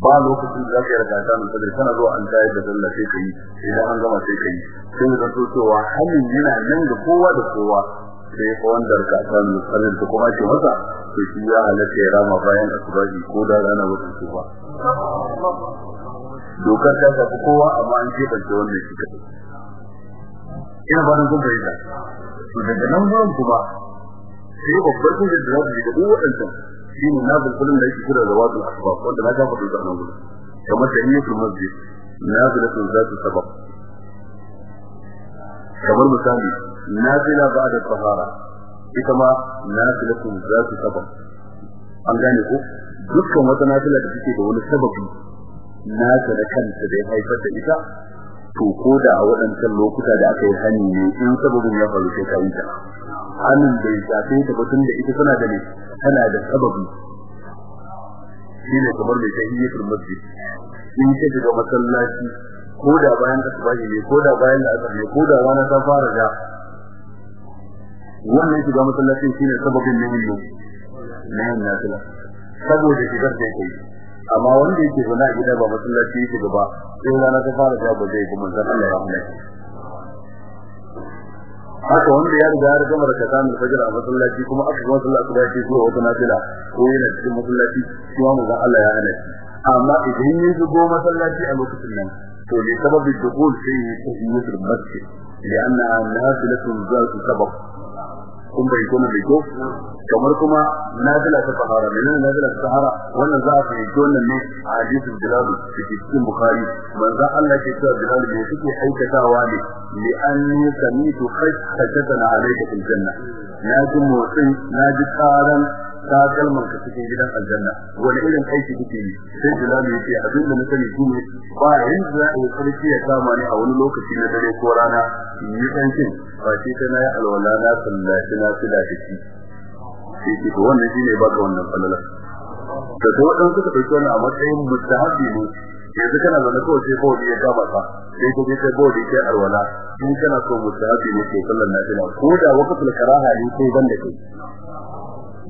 ba lokacin da zaka yi raka'ata da sujud kana zo an tayar da sallah sai kai idan an gama sai kai. Sai da to cewa halin yana nan da kowa da kowa. Sai ko wanda raka'ata da sujud da kuma ce masa to shi ya halatta ya rama bayan asubahi ko da rana wata ba. Dokar ta shafi kowa amma an ce bace wannan shi kadai ina ba da kun bayyana to daga nan wurin kuma sai babbar hujja da za ta shiga duk waɗancan shi ne na bulbulin da yake kira da wato asbab wanda na gafa da nan gudu. Kamar da niyyar masjid nazilatun zatu sabab. Kamar misali nazila ba'da tahara ita ma nazilatun zatu sabab. An gane ko? Dukkan wata nazila da take da wani sababi nata da kanta da ya haifar da ita to ko da a waɗancan lokuta da aka yi hani ne in sababin ya faru sai ka yi ta. Hannun bai shafe ta ba tun da ita tana da ne tana da sababi. Shi ne kamar mai tahiyyatul masjid. In ka shiga masallaci ko da bayan asbahi ne ko da bayan asar ne ko da rana ta fara da wannan shiga masallaci shine sababin ne yin ne yin nafila. Saboda shigar da yake amma wanda yake zuna a gida ba masallaci yake gaba sai rana ta fara da ba zai kuma san Allah ya rahmata haka wanda ya riga ya gama da kan fajr a masallaci kuma aka ga masallaci da yake zuwa wata nafila ko yana cikin masallaci shi ma manzon Allah ya hana amma idan ya shigo masallaci a lokacin nan to ne sababin dukul sai ya tahiyatul masjid لأنها نافلة ذات سبب kun bai kuma da ko? Kamar kuma nazila ta sahara. Menene nazila ta sahara? Wannan za a fahimci wannan ne a hadisin bilal da ke cikin bukhari. Manzo Allah ke cewa bilal ne suke aikatawa ne? Li anni samitu khashatan alayka fil janna. Na ji motsin na ji karan takalman ka cikin gidan aljanna. Wani irin aiki kuke yi? Sai bilal ya ce abin da na sani shine ba yanzu za a yi sarki ya kama ni a wani lokaci na dare ko rana yi kankin ba shi ta na yi alwala na sallaci na da shi. To wannan shine baka wannan falala. Da to wadan suka ɗauki wannan a matsayin mustahabi ne. Yanzu kana zaune kawai sai bodi ya kama ka sai ko sai bodi ke alwala. In kana so mustahabi ne ke sallar nafila. Ko da wakatul karaha ne sai banda kai.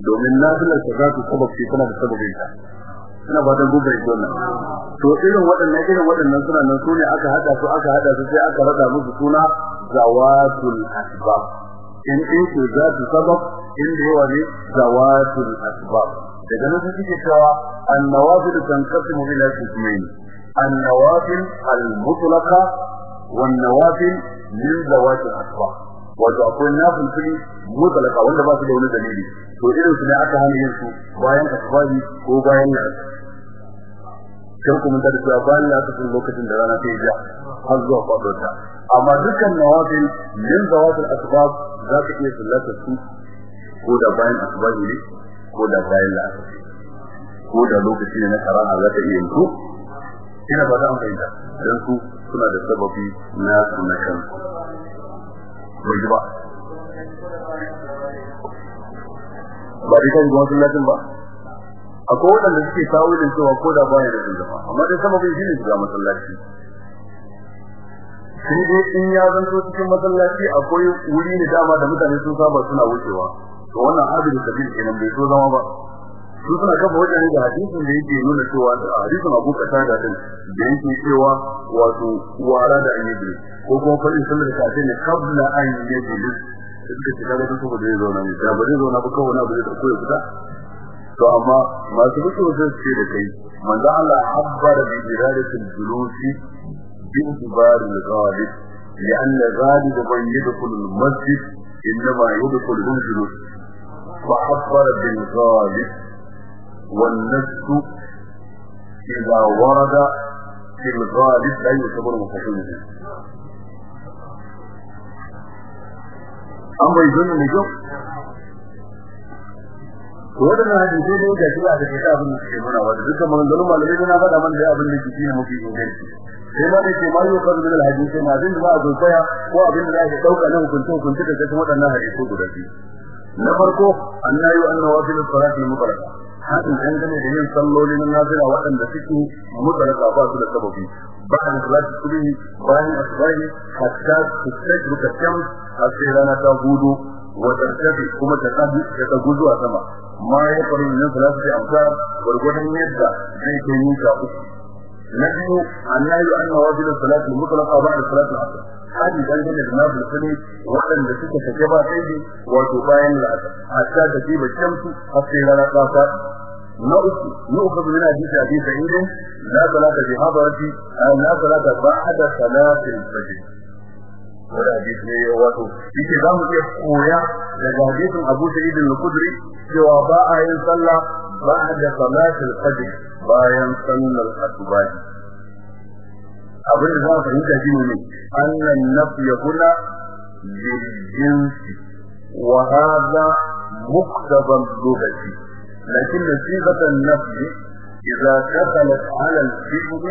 Domin nafilar ta za su sabab ce tana da sababin ta ina ba da gubar wannan to irin waɗannan irin waɗannan suna nan sune aka hada su aka hada su sai aka rada musu suna zawatul asbab in in su za su sabab in da yawa ne zawatul asbab daga nan sai kike cewa an-nawafil tanqasimu ila qismayn an-nawafil al-mutlaqa wan-nawafil min zawatil asbab wato akwai nafil fili mutlaqa wanda ba su da wani dalili. To irin su ne aka hana yin su bayan asbabi ko bayan la'asar. Kan kuma da cewa bayan la'asar lokacin da rana ta yi ja har zuwa fadota amma dukkan nawafil min zawafil asbab za ka iya sallata su ko da bayan asbabi ne ko da bayan la'asar ko da lokaci ne na karaha za ka iya yin su. Ina ba da an fahimta. Dan su suna da sababi na su na kansu. Bai ba. Ba dai kan zuwa sunnatun ba. Akwai wadanda suke kawo da cewa ko da baya da zama amma dai sababin shine shiga masallaci. Sai dai in ya zanto cikin masallaci akwai wuri ne dama da mutane sun saba suna wucewa. To wannan abin da kabil kenan bai so zama ba. su suna kafa wajen da hadisin da yake nuna cewa da hadisin Abu Qatada din da yake cewa wato wara da an yi ko kuma fadin sallar da kace ne kabla an yi bilis suka ce kaga duk da zai zauna ne da ba zai zauna ba kawai na ba zai dauko ya fita to amma masu mutu sai su ce da kai manzo Allah abbara bi iradatil julusi bi itibar al-ghalib لأن غالب من يدخل المسجد إنما يدخل الجلوس فعبر بالغالب والنفس إذا ورد في الغالب لا يعتبر مفهوما an bai zo ne jo to wannan hadisi ne da shi da ke ta abin da ke nuna wa dukkan maganganun malamai na faɗa man da abin da ke ne mafi inganci sai ma da ke ma yau kan da hadisi na abin da za a zo tsaya ko abin da za a dauka na hukunci hukunci da cikin waɗannan hadisi guda biyu na farko annayu anna wafil salati mubaraka hadin dangane da yin salloli na nafila waɗanda suke mubaraka ba su da sababi بعد صلاة الصبح بعد الصباح حتى تستجرك الشمس حتى لا تغود وترتفع كما تقضي تغود وسما ما يقرن من ثلاثة أمثال ورغدا يبدأ زي كيمين شاقه نبي أن يأيو أن واجب الصلاة المطلقة بعد صلاة العصر hadi dangane da nabul fili waɗanda suka tafi ba sai ne wato bayan la'asar. Hatta da ji baccansu har sai rana ta ta na uku yu'khadhu min hadith abi sa'id la salata bi hadrati la salata ba'da salati al-fajr wala hadith ne wato yake za mu iya koya daga hadisin Abu Sa'id al-Khudri cewa ba a yin sallah ba'da salati al-fajr bayan sallar asubahi. abin da za a fahimta shi ne annan nafiya huna liljinsi wa hadha muktaban lughati lakin nasibata an-nafy idza dakhalat 'ala al-fi'l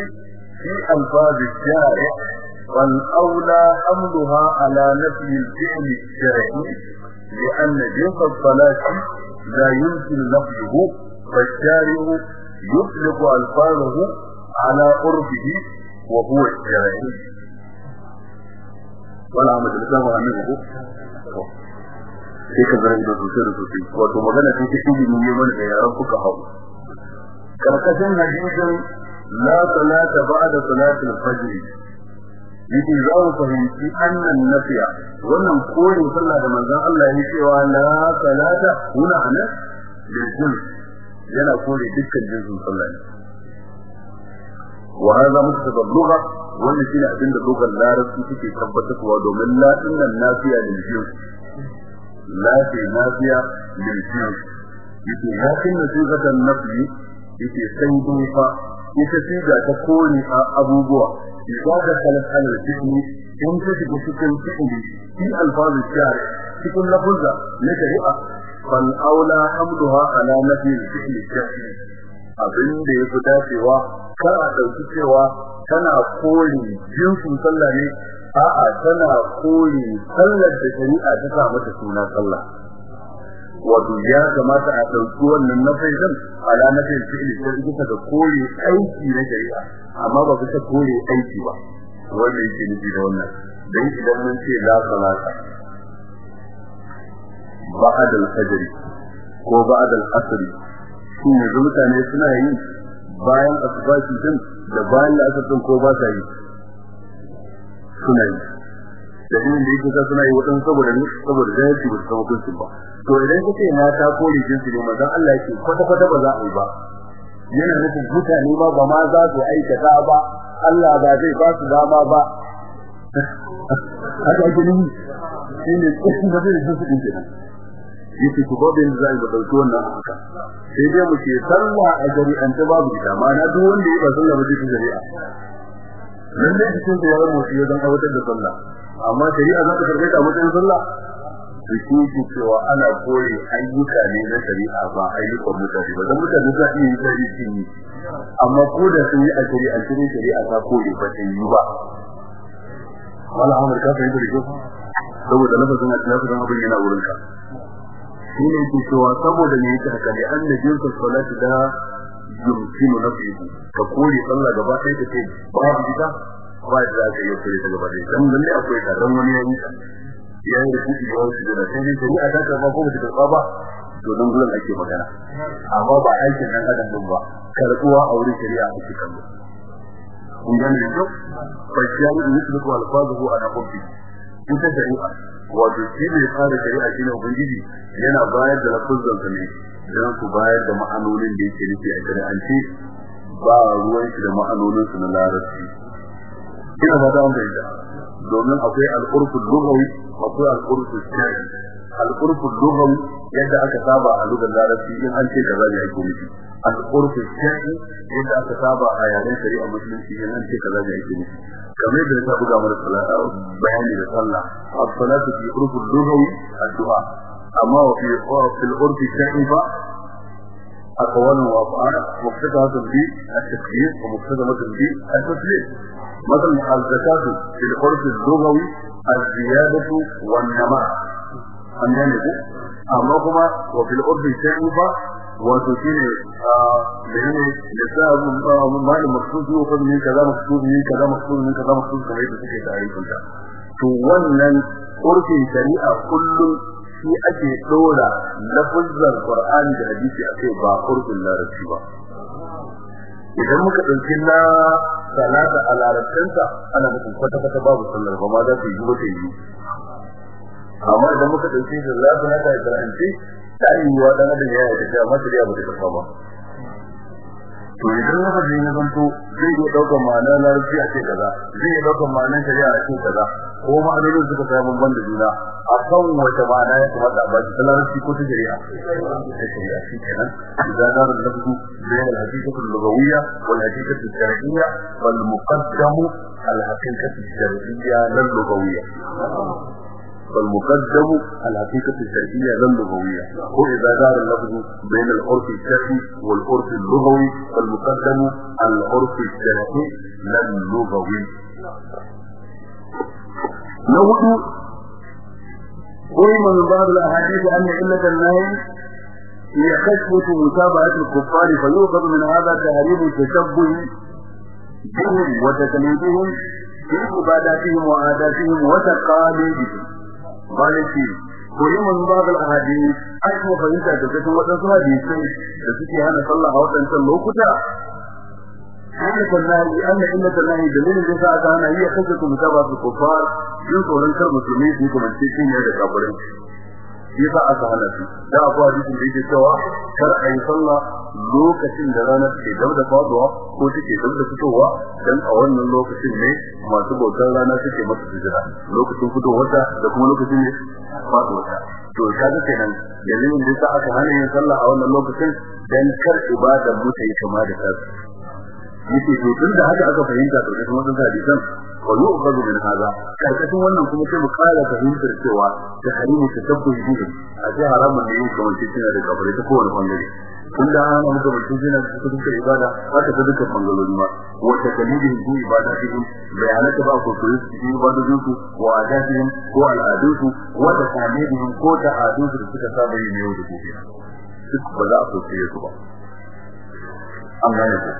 fi alfaz al-jari' wal awla hamluha 'ala nafy al-fi'l al-jari' لأن جنس الصلاة لا يمكن نفيه فالشارع يطلق ألفاظه على قربه وهو الشرعي ولا عمد الإسلام وعمله sai ka zara ido sosai da sosai wato magana ce ta ilimi ne mana da yaran kuka hau karkashin hadisin la salata ba'da salatil fajr yake za mu fahimci annan nafiya wannan kore sallah da manzon Allah ya cewa la salata huna anan bil yana kore dukkan jinsin sallah ne wa hadha mustaqbal lugha wannan shine abin da lugar larabci take tabbatarwa domin la ɗin nan nafiya lil jins la fi nafiya lil jins yake lakin nasibatan nafi yake sai dai fa ita siga ta kore a abubuwa. Idan da kalan alal fi'li in ta shiga cikin fi'li fi alfazul shari na shari'a fal aula hamduha ala nafi fi'li shari abin da ya fi dacewa kar a ɗauki cewa tana kore jinsin sallah ne? A'a tana kore sallar da shari'a ta sa mata suna sallah. Wato ya kamata a ɗauki wannan nafai din ala nafai fi'li ko bisa da kore aiki na shari'a amma ba bisa kore aiki ba. Wannan yake nufi da wannan. Dan idan mun ce la salata ba'da al-fajr ko ba'da al-asr shi ne mutane suna yi bayan asubashi din da bayan la'asar din ko ba sa yi? Suna yi. Dalilin da yake suna yi waɗansu saboda ne saboda zai ba su san hukuncin ba. To idan kace na ta kore jinsi ne manzon Allah yake kwata kwata ba za a yi ba. Yana nufin mutane ma ba ma za su aikata ba. Allah ba zai ba su dama ba. Haka ake nufi. Shi ne tsohon da zai jinsi din yake ku babu yanzu zai ɗauki wannan haka sai dai mu ce sallah a shari'an ta babu ita ma na duk wanda ya ba sallah ba cikin shari'a. Nan ne cikin da yawan mutu ya zan aiwatar da sallah. Amma shari'a za ta karɓe ta mutum sallah? To shi ke cewa ana kore ayyuka ne na shari'a ba ayyukan mutane ba. Dan mutane za iya yi tarihi ne amma ko da sun yi a shari'a cikin shari'a ta kore ba ta yi ba. Wala amurka ka yi da rigo saboda lafazin a cikin abin yana wurinka. Shi ne ke cewa saboda ne yake haka ne? An da jinsin salati da yumkinu nafihi. Ka kore sallah gaba ɗaya ka ce babu ita ba da za yi kore ta gaba ɗaya. Dan lalle akwai ta dan wani yayi ya yi da kuɗi da wasu da sai dai ta karɓa ko ba ta karɓa ba to dan gurin ake magana. Amma ba aikin dan adam ba karbuwa a wurin shari'a ake kallo. Kun gane yanzu fa shiyan yusbiku alfazuhu ala hubbi. Ita shari'a wato shi ne tsara shari'a shi ne ubangiji yana bayar da lafuzan sa ne dan su bayar da ma'anonin da yake nufi a shari'ance ba ruwan shi da ma'anonin su na larabci. Ina ba da wanda yake domin akwai al-urful lughawi akwai al-urful shari'i al-urful lughawi yadda aka saba a lugar larabci in an ce kaza ne ake nufi. Al-urful shari'i yadda aka saba a yaren shari'a musulunci in an ce kaza ne ake nufi. كما يدرك أبو جامل الصلاة بياني لصلاة الصلاة في حروف اللغوي الدعاء. أما وفي عرف العرف الشائفة أقوال وأفعال. مقتضى في التكبير ومقتضى في التسليم. مثلا الزكاة في العرف اللغوي الزيادة والنماء. أم يعني أما كما وفي العرف الشائفة wato shine da ne da sa mun mal maksud ko kuma ne kaza maksud ne kaza maksud ne kaza maksud kamar yadda suke tarihin ta to wannan urfin shari'a kullum shi ake dora lafazin qur'ani da hadisi akai ba urfin larabci ba. Idan muka ɗauki na salata a larabcinsa ana nufin kwata-kwata babu sallar ba ma za su yi wata yi. Amma idan muka ɗauke shi Allah ta da ranci ta yi wa dan adam ya yi da masa da ba ta kafa ba. To idan muka ji ne zanto zai yi ɗauka ma'ana na rufi a ce kaza zai yi ɗauka ma'ana shari'a a ce kaza ko ma'anonin suka kai bamban da juna a kan wata ma'ana ya kamata ba shi talarci ko ta shari'a. Ta shari'a shi kenan. Idan da lafzu bayan al-haqiqatu al-lughawiyya wal haqiqatu al-shar'iyya wal muqaddamu al-haqiqatu al-shar'iyya lil-lughawiyya فالمقدم الحقيقة الشرعية لا اللغوية وإذا دار اللفظ بين العرف الشرعي والعرف اللغوي فالمقدم العرف الشرعي لا اللغوي نوع قيم من بعض الأحاديث أن علة النهي هي خشية متابعة الكفار فيؤخذ من هذا تهريب التشبه بهم وتكليفهم في عباداتهم وعاداتهم وتقاليدهم. Malaki koyi mun babul ahadith ai kuma fahimta da cikin wadansu hadisi da suke hana sallah a wadannan lokuta. Haka kullahi anna inna tallahi dalilin da sa aka hana yi kace ku mutaba su kufar yin tsoron kar musulmi su kuma cikin ne da kafirin yasa aka hana da abu hadisin da yake cewa kar a yi sallah lokacin da rana take dab da faɗuwa ko take dab da fitowa dan a wannan lokacin ne masu bautar rana suke masa sujada. Lokacin fitowar ta da kuma lokacin ne faduwar ta to kaga kenan dalilin da aka hana yin sallah a wannan lokacin dan kar ibadar mu ta yi kama da ta yake to tun da haka aka fahimta to kuma wannan hadisan wa yu'khadhu min hadha ƙarƙashin wannan kuma sai mu kara fahimtar cewa da harimu tasabbu bihi a ce haramun ne yin kamar cikin da kafare ta kowane ɓangare kun da an muka mutum yana da cikin ibada haka ta duka bangalori ma wa takalidin su ibada cikin bayanata ba ko koyi cikin ibadojin su wa adatihim ko al'adunsu wa takalidin ko ta'adunsu da suka saba yi ne yau da gobe duk ba za a so sai su ba an gane ko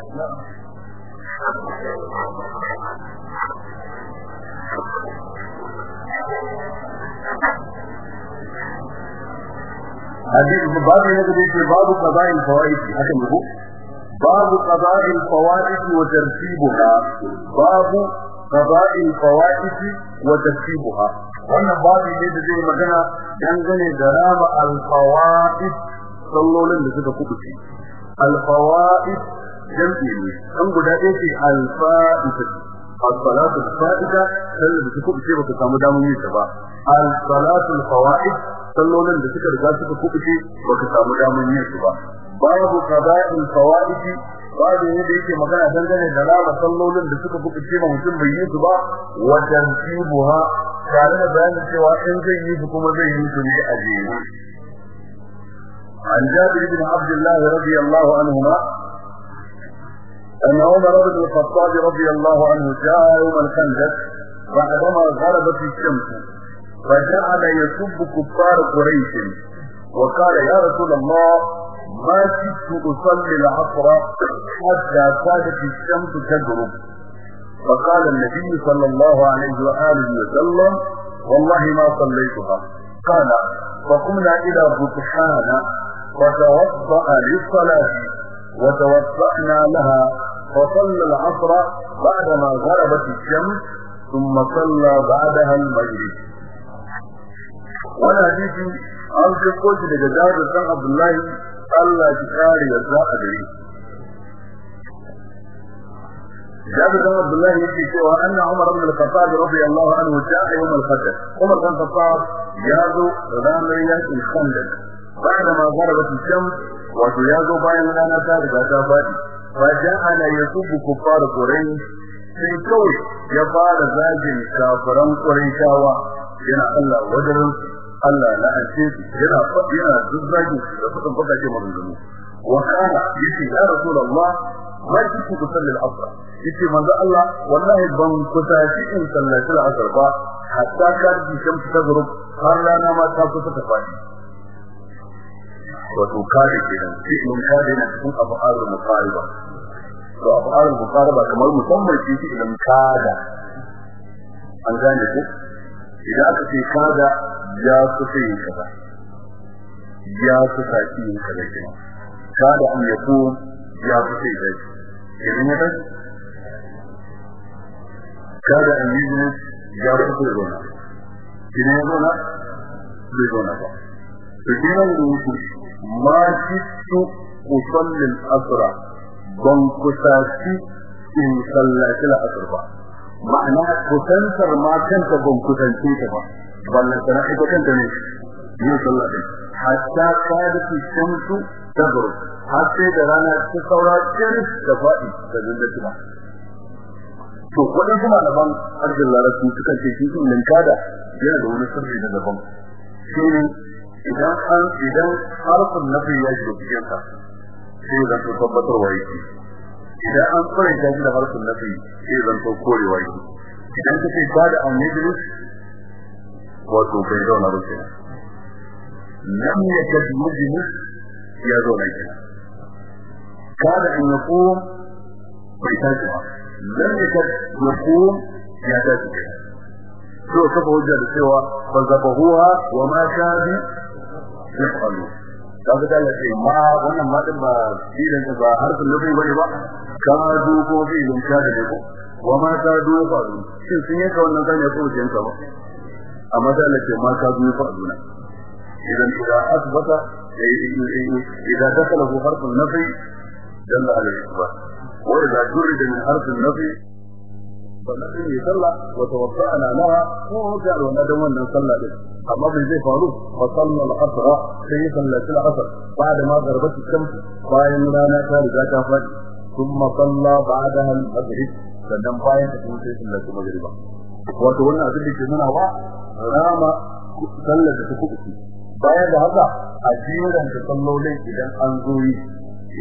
حديث باب يقول باب قضاء الفوائد هذا هو باب قضاء الفوائد وترتيبها باب قضاء الفوائد وترتيبها wannan babu ne da zai magana dangane da rama al-fawaid sallolin da suka kubuce al-fawaid jam'i ne an guda ɗaya ce al-fa'ida as-salatu al-fa'ida sallar da suka kubuce ba su samu damar yin ta ba al-salatu al-fawaid sallolin da suka riga suka kubuce ba ka samu damar yin su ba babu qada'il fawaid babu ne da yake magana dangane da raba sallolin da suka kubuce ma mutum bai yi su ba wa tansibuha tare da bayanin cewa in zai yi su kuma zai yi su ne a jere عن جابر بن عبد الله رضي الله عنهما أن عمر بن الخطاب رضي الله عنه جاء يوم الخندق بعدما غربت الشمس فجعل يسب كفار قريش. وقال يا رسول الله ما كدت أصلي العصر حتى كادت الشمس تغرب فقال النبي صلى الله عليه وآله وسلم والله ما صليتها. قال فقمنا إلى بطحان فتوضأ للصلاة وتوضأنا لها فصل العصر بعدما غربت الشمس ثم صلى بعدها المجرد ونهديتي أرض قلت لجدار بن عبد الله صلى جكار يزاعد لي بن عبد الله يتشوى أن عمر بن الخطاب رضي الله عنه جاء يوم الفتر عمر بن الخطاب جاءوا رضان ليلة الخندق. بعدما غربت الشمس وجياذوا باين لنا تارك أتابادي ja'ala yasubu kuffar quraish sai kawai ya fara zagin kafiran quraishawa yana Allah wajen Allah na ance su yana yana zuzzage su da faɗin bakaje maganganu wa kana ya ce ya rasulullah ma kike ku sallal asr ya ce manzo Allah wallahi ban kusaci in sallati al-asr ba hatta ka ji shamsu ta zurub har rana ma ta kusa ta faɗi wato kare kenan sai na cikin abu'arul muqariba to abu'arul muqariba kamar musamman shi idan kada. An gane ku? Idan aka ce kada ya kusa yin kaza. Ya kusa yin kaza kenan kada an yako ya kusa yin kaza. Idan ya dace kada an yi ya kusa yin kaza idan ya zona? Bai zona ba. To kenan rubutu ma kittu usalli al-asra ban kusaci in sallaci al-asr ba. Ma'ana kusantar ma kanta ban kusance ta ba. Ballan sana ita kanta ne yin sallah din hatta kada ki shamsu tagru har sai da rana ta saura kiris da faɗi da zallati ba. To kuɗin kuma daban arjin larabci suka ce shi sun linkada yana da wani sirri da daban. Shi ne idan an idan harfin nafi ya shiga cikin sa sai zan to tabbatarwa yake idan an kore ta da harfin nafi sai zan to korewa yake idan ka ce ba da amidris wato bai zauna ba kenan lam yakad mujlis ya zauna kenan kada an yaqum bai tashi ba lam yakad yaqum ya tashi kenan to kafa hujja da cewa fa zabahuha wa ma kadi yafalu kaga da Allah ce ma wannan ma din ba filin ba harfin nabi ba ne ba. Ka du ko filin ka da ko wa ma ka du du shin sun yanka wannan kan ya ko jin ka ba? Amma da Allah ma ka du fa du na idan ida asbata idan dakala hu harfin nabi dalla alaihi ba wa idza jurida min harfin nabi sannan ne sallah wa tawaffa'ana laha ko ga wannan dan wannan sallah din. Amma bai zai faru fa salla al-asr sai sallati al-asr ba'da ma garbati shams bayan rana ta riga ta faɗi kuma salla ba'daha al-maghrib sannan bayan ta kuma sai sallati magriba. Wato wannan abin da ke nuna wa rama sallar da ta kuɓuce. Bayan da haka a jiran ta sallolin idan an zo yi.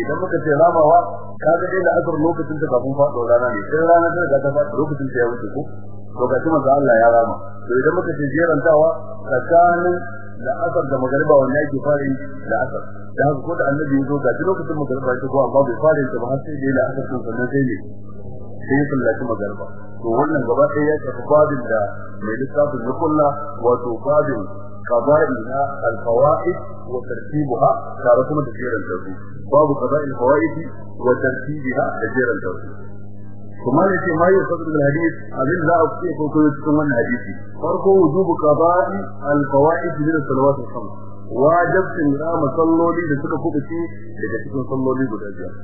idan muka ce ramawa kaga dai da azur lokacin da kafin faɗo rana ne sai rana ta riga ta faɗi lokacin ta ya wuce ko to ga kuma ga Allah ya rama to idan muka ce jerantawa tsakanin da asar da magariba wanda yake fara yi da asar da haka ko da annabi ya zo ga lokacin magariba ya ko amma bai fara yin ta ba har sai dai da asar sun sannan sai ne sai sallaci magariba to wannan gaba ɗaya ya tafi babin da mai lissafin ya kulla wato babin قضاء الفوائد وترتيبها تعرفون تفسير babu qada'il fawaid wa tartibiha da jeran da kuma ne ce mai sabr al hadith abin da ake ko ko cikin wannan hadisi farko wujubu qada'i al fawaid min al salawat al khams wajibin da masalloli da suka kubuce daga cikin salloli guda biyar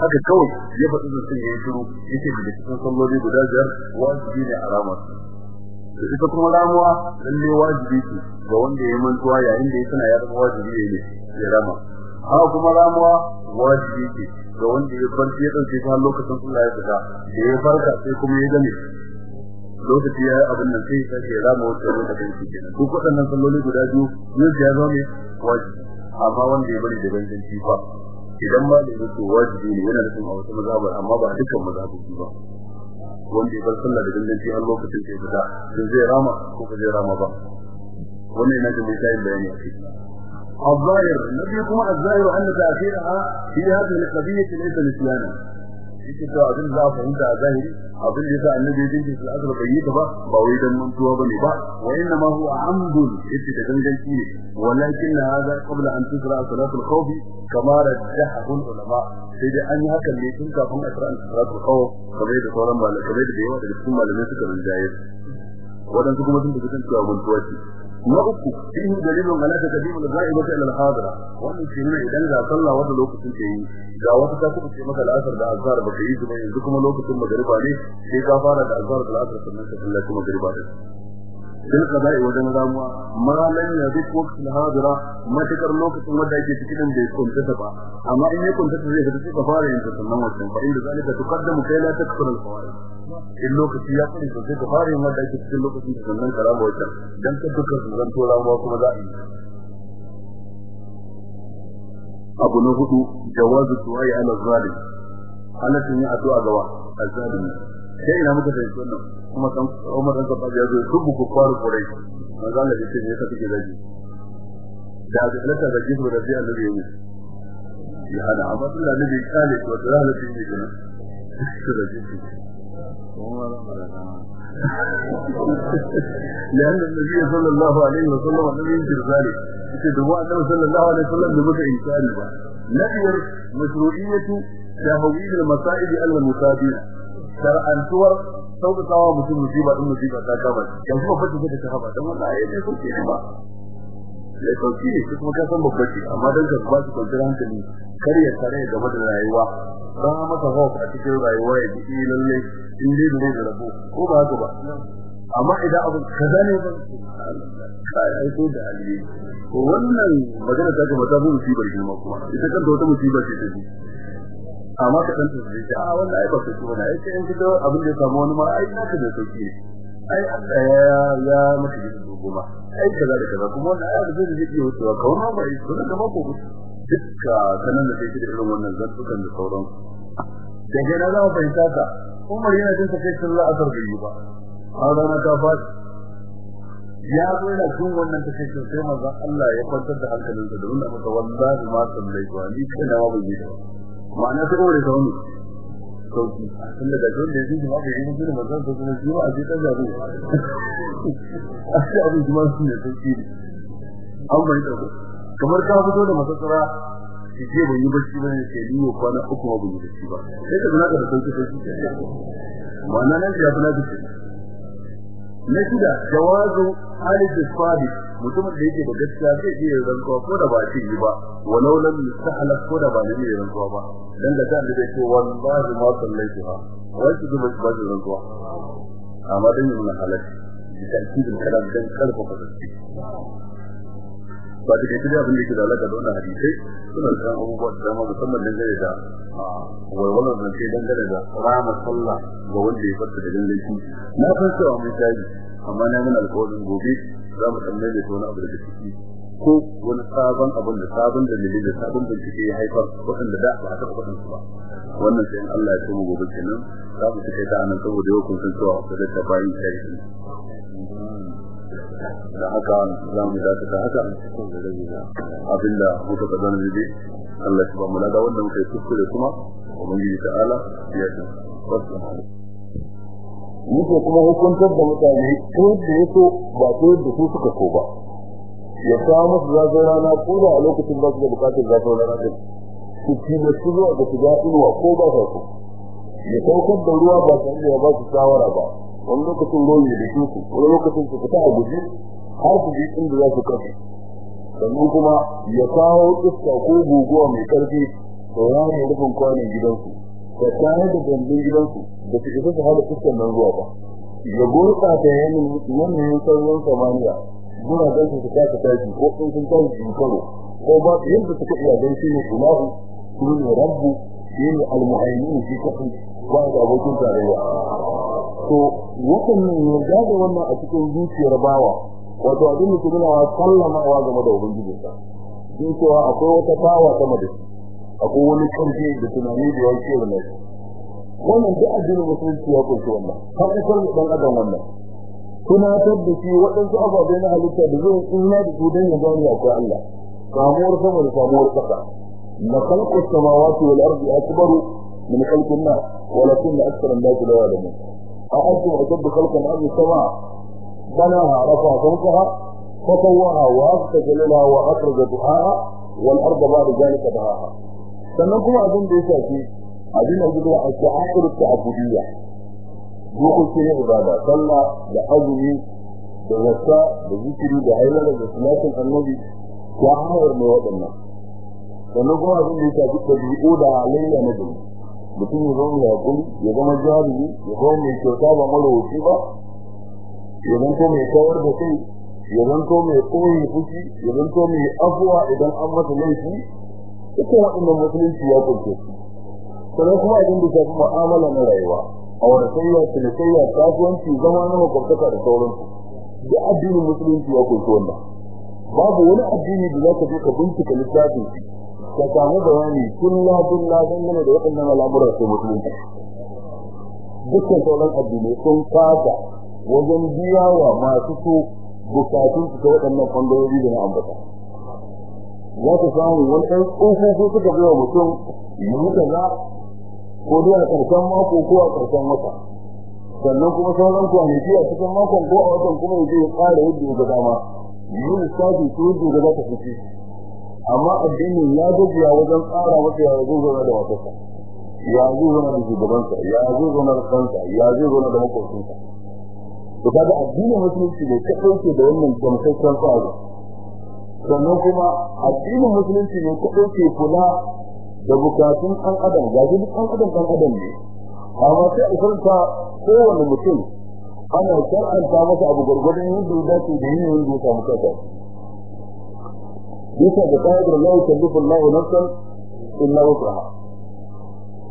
haka kawai ya faɗi da sun yi shiru yake da cikin salloli guda biyar wajibi ne a ramar ita kuma ramuwa lalle wajibi ce ga yayin da ya tana haka kuma ramuwa wajibi ce ga wanda ya barci ya ɗauke ta lokacin sallah ya fita. Da ya farka sai kuma ya gane lokaci ya abin nan sai ya ce rama wata ne da kai kenan duk waɗannan salloli guda biyu yin ya zama ne wajibi. Amma wanda ya bari da ganganci ba idan ma da yake wajibi ne yana da kuma wata mazhabar amma ba dukkan mazhabobi ba. Wanda ya bar sallah da danganci har lokacin da ya fita zai rama ko ba zai rama ba. Wannan yana da misali bayani a cikin الظاهر الذي يكون الظاهر أن تأثيرها في هذه القضية ليس نسيانا yake cewa abin da za a fahimta a zahiri abin da yasa annabi ya dinki su azra bai yi ta ba ba wai dan mantuwa bane ba wa inna ma huwa amdun yace da ganganci ne walakin hada qabla an tusra salatul khawf kama rajjahu ulama sai dai an yi hakan ne tun kafin a tsara salatul khawf kamar da sauran malamai kamar da yawa daga cikin malamai suka rinjaye wadansu kuma sun tafi cewa mantuwa ce na uku fihi dalilun ala taqdim al-ghaibati ila al-hadira wannan shi ne idan ga sallah wanda lokacin ke yi ga wata ta kuma ce maka al-asr da azhar ba ka yi kuma yanzu kuma lokacin magriba ne sai ka fara da azhar da al-asr sannan ka sallaci magriba din. Bil qada'i wajen ramuwa ma lan yadik waqt al-hadira matakar lokacin wanda yake cikin bai kunta ba. Amma in ya kunta zai sai ka fara yin ta sannan wannan fa inda zalika tuqaddamu kai la takfur al-fawaid in lokaci ya kare sosai ka fara yin wanda ake cikin lokacin da sannan ka rama wata dan ka duka su zanto ramuwa kuma za a yi. Abu na huɗu jawazu du'ai ala zalim. Halatin yi addu'a gawa azzalimi sai ina muka sai wannan? Kuma dan Umar dan Khattab ya zo dubu ku faru kurai manzo Allah ya ne ka fike zaki da ga lata da jibu da sai Allah ya ya hada amma da nabi kale to da halatin ne kenan. Su da jibu لأن النبي صلى الله عليه وسلم لم ينكر ذلك دعاء النبي صلى الله عليه وسلم بمكة إنسان نبير مشروعية تهويل المصائب على المصابين شرعا صور sau da kawo mutum musiba din musiba ta kama yanzu ba fata fata ta haba dan wannan ayi ne sauki ne ba ya sauƙi ne kuma ka san babba ce amma dan ka ba su kwanciyar hankali kar ya tare game da rayuwa. Ba masa hope a cikin rayuwa ya ji lalle in dai ne da rabo. Ko ba haka ba? Amma idan abin kaza ne ba kai ai ko da hali ko wannan magana ta kuma ta bu musibar girma kuma. Ita kan wata musibar ce ta ji. Amma ka tsare ta a wannan ai su kuma ai sai in fito abin da samu wani ma ai da sauƙi ai Allah ya ya maka goma ai kaza da kaza. Kuma wannan ai da zai yi wucewa kawai ma ba yi kuma da mako dukka sanan da take da irin wannan zantukan da sauransu. Da gina za mu fahimta Umar yana jin sai sallah asar bai ba. Har rana ta faɗi ya zo jin wannan take sai manzon Allah ya kwantar da hankalinsa da wannan masa wallahi ma sallai wa ni kana bai ba. Ma'ana sai Umar ya zauna sauƙi. Tunda da don da yake ma bai yi mutum manzon sa kuma a ji kan zabi ashe abin kuma shi ne sauƙi ne. An bai da kamar ka fito da masassara ki je ban yi bacci ba ne sai ni kwana uku ba bacci ba. Sai ka zana da sauƙi sauƙi. Ma'ana nan ya fi lafi na shida jawazu halid sadi mutumin da yake da gaskiya zai iya rantsuwa ko da ba shi yi ba walau lam yustahla ko da ba ne rantsuwa ba. Dan da kan da ce wallahi ma sallaituha wai ki ba ba rantsuwa. Amma dan yin halal da tarkibin kalam dan gaskiya ba da kake abin da yake da alaka da wannan hadisi suna da abubuwa da dama musamman dangane da walwalar da ke dangane da rama sallah ga wanda ya fata da danganci na san cewa mun tayi amma na mun alƙawarin gobe za mu san mai da wani abu daga ciki ko wani sabon abin da sabon dalili da sabon bincike ya haifar waɗanda da ba a taɓa faɗin su ba. Wannan sai Allah ya kuma gobe kenan za mu take ta a nan saboda yau kun san cewa da bayin kai da haka za mu da ta haka. Abinda muka kazan da Allah ya ba mu lada wanda muka yi kuskure kuma ubangiji ta'ala ya wasu muke kuma hukuntar da mutane ko da yaso ba ko da su suka so ba. Ya samu zafin rana ko da a lokacin ba su da buƙatar zafin rana din. Su ci da su zuwa da ga inuwa ko ba sa so. Ya saukar da ruwa ba tare da ya ba su shawara ba. Wani lokacin ruwan ya dake su wani lokacin su fita a guji har su je inda za su kafe sannan kuma ya kawo iska ko guguwa mai ƙarfi ne rufin kwanin gidansu da tare da gandun gidansu da su isa su hada iskar nan zuwa ba. Ya gurɓata yanayin sauran samaniya zuwa don su ta tashi ko in sun tashi su ko ba yadda suka iya don shi ne ilahu shi ne rabbu shi ne almuhaimin shi kaɗai. Ba da abokin tarayya. To waɗannan yarda da wannan a cikin zuciyar bawa wato abin da ke nuna wa sallamawa game da ubangijinsa. In cewa akwai wata tawa sama da shi akwai wani ƙarfi da tunani da ya ce wannan wannan duk addinin musulunci ya ƙunshi wannan. Har isar da adam wannan. Tunatar da shi waɗansu ababai na halitta da zai ina da su don ya gani akwai Allah. Samuwar sama da samuwar ƙasa. Na khalqus samawati wal ardi akbaru من خلق الناس ولكن أكثر الناس لا يعلمون. أأنتم أشد خلقا أم السماء. بناها رفع فوقها فطواها وأخرج لها وأخرج دعاها والأرض بعد ذلك دعاها سنقوم أظن بيساكي أظن أجدوا الشعائر التعبدية. دوحوا الشيء عبادة صلى لأظمي بغساء بذكري بهيلة بسلاة النبي شعائر مواد الناس. sannan أظن abin da ya shafi mutum ya zama ya kuli ya zama jari ya zama mai kyauta ba mara wuce ba ya zanto mai kawar da kai ya zanto mai koyi fushi ya zanto mai afuwa idan an masa laifi. Duka waɗannan musulunci ya kunce su. Sannan kuma abin da shafi ma'amala na rayuwa a wani sayya cinikayya kasuwanci zama na makwabtaka da sauransu. Da addinin musulunci ya kunce wannan. Babu wani addini da za ka je ka bincika littafin ka samu bayani kulla kulla dangane da waɗannan al'amura sai musulunci. Dukkan sauran addinai sun fada wajen biya wa masu so bukatun su ta waɗannan ɓangarori da na ambata. Za ta samu wani ɗan ƙofofi suka biya mutum yanzu kaza ko dai a ƙarshen mako ko a ƙarshen wata. Sannan kuma sauran kwanaki a cikin makon ko a watan kuma ya je ya ƙara yadda ya ga dama. Yi lissafi ko yadda ya ga za ta fice amma addinin ya gajiya wajen tsara masa ya zo zauna da matarsa. Ya zo zauna da shugabansa ya zo zauna da kansa ya zo zauna da makwabcinsa to kaga addinin musulunci ne ta kauce da wannan gamsasshen tsari. Sannan kuma addinin musulunci ne ta kauce kula da bukatun ɗan adam. Ga shi duk ɗan adam ɗan adam ne. Amma sai a karanta kowane mutum ana shar'anta masa abu gwargwadon yadda ya dace da yin wanda ya samu kasa bisa da ƙa'idar la yukallifu Allahu nafsan illa wus'aha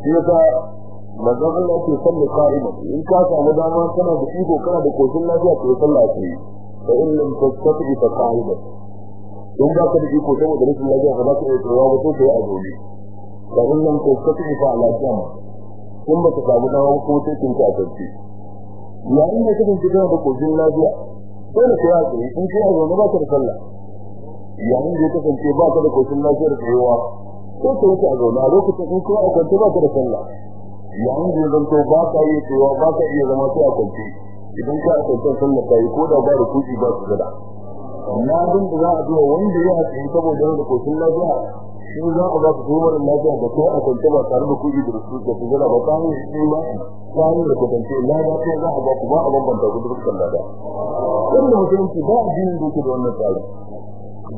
shi yasa manzon Allah ke salli qa'iman in ka samu dama kana da iko kana da koshin lafiya ka sallah ka yi in lam tastati fa qa'iman in ba ka da iko saboda rashin lafiya ba za ka iya tsayawa ko a gobe fa in lam tastati fa ala ba ka ko yayin da kake cikin da lafiya dole ka yi in ka yi ba ka sallah yayin da ya kasance ba ka da koshin lafiyar tsayewa ko ka wuce a zaune a lokacin in kuma a kwance ba ka da sallah. Yayin da ya zanto ba ka yi tsayewa ba ka iya zama sai a kwance. Idan ka a kwance sallah ka yi ko da ba da kuɗi ba su gada amma abin da za a biya wanda ya haƙi saboda yana da koshin lafiya shi za a ba su tuhumar lafiya da ko a kwance ba tare da kuɗi da su da su gada ba. Ta hanyar shi ba ta hanyar na lada ko za a ba ku ba a bambanta ku dukkan lada. Wanda musulunci ba a jinin da ke da wannan tsari.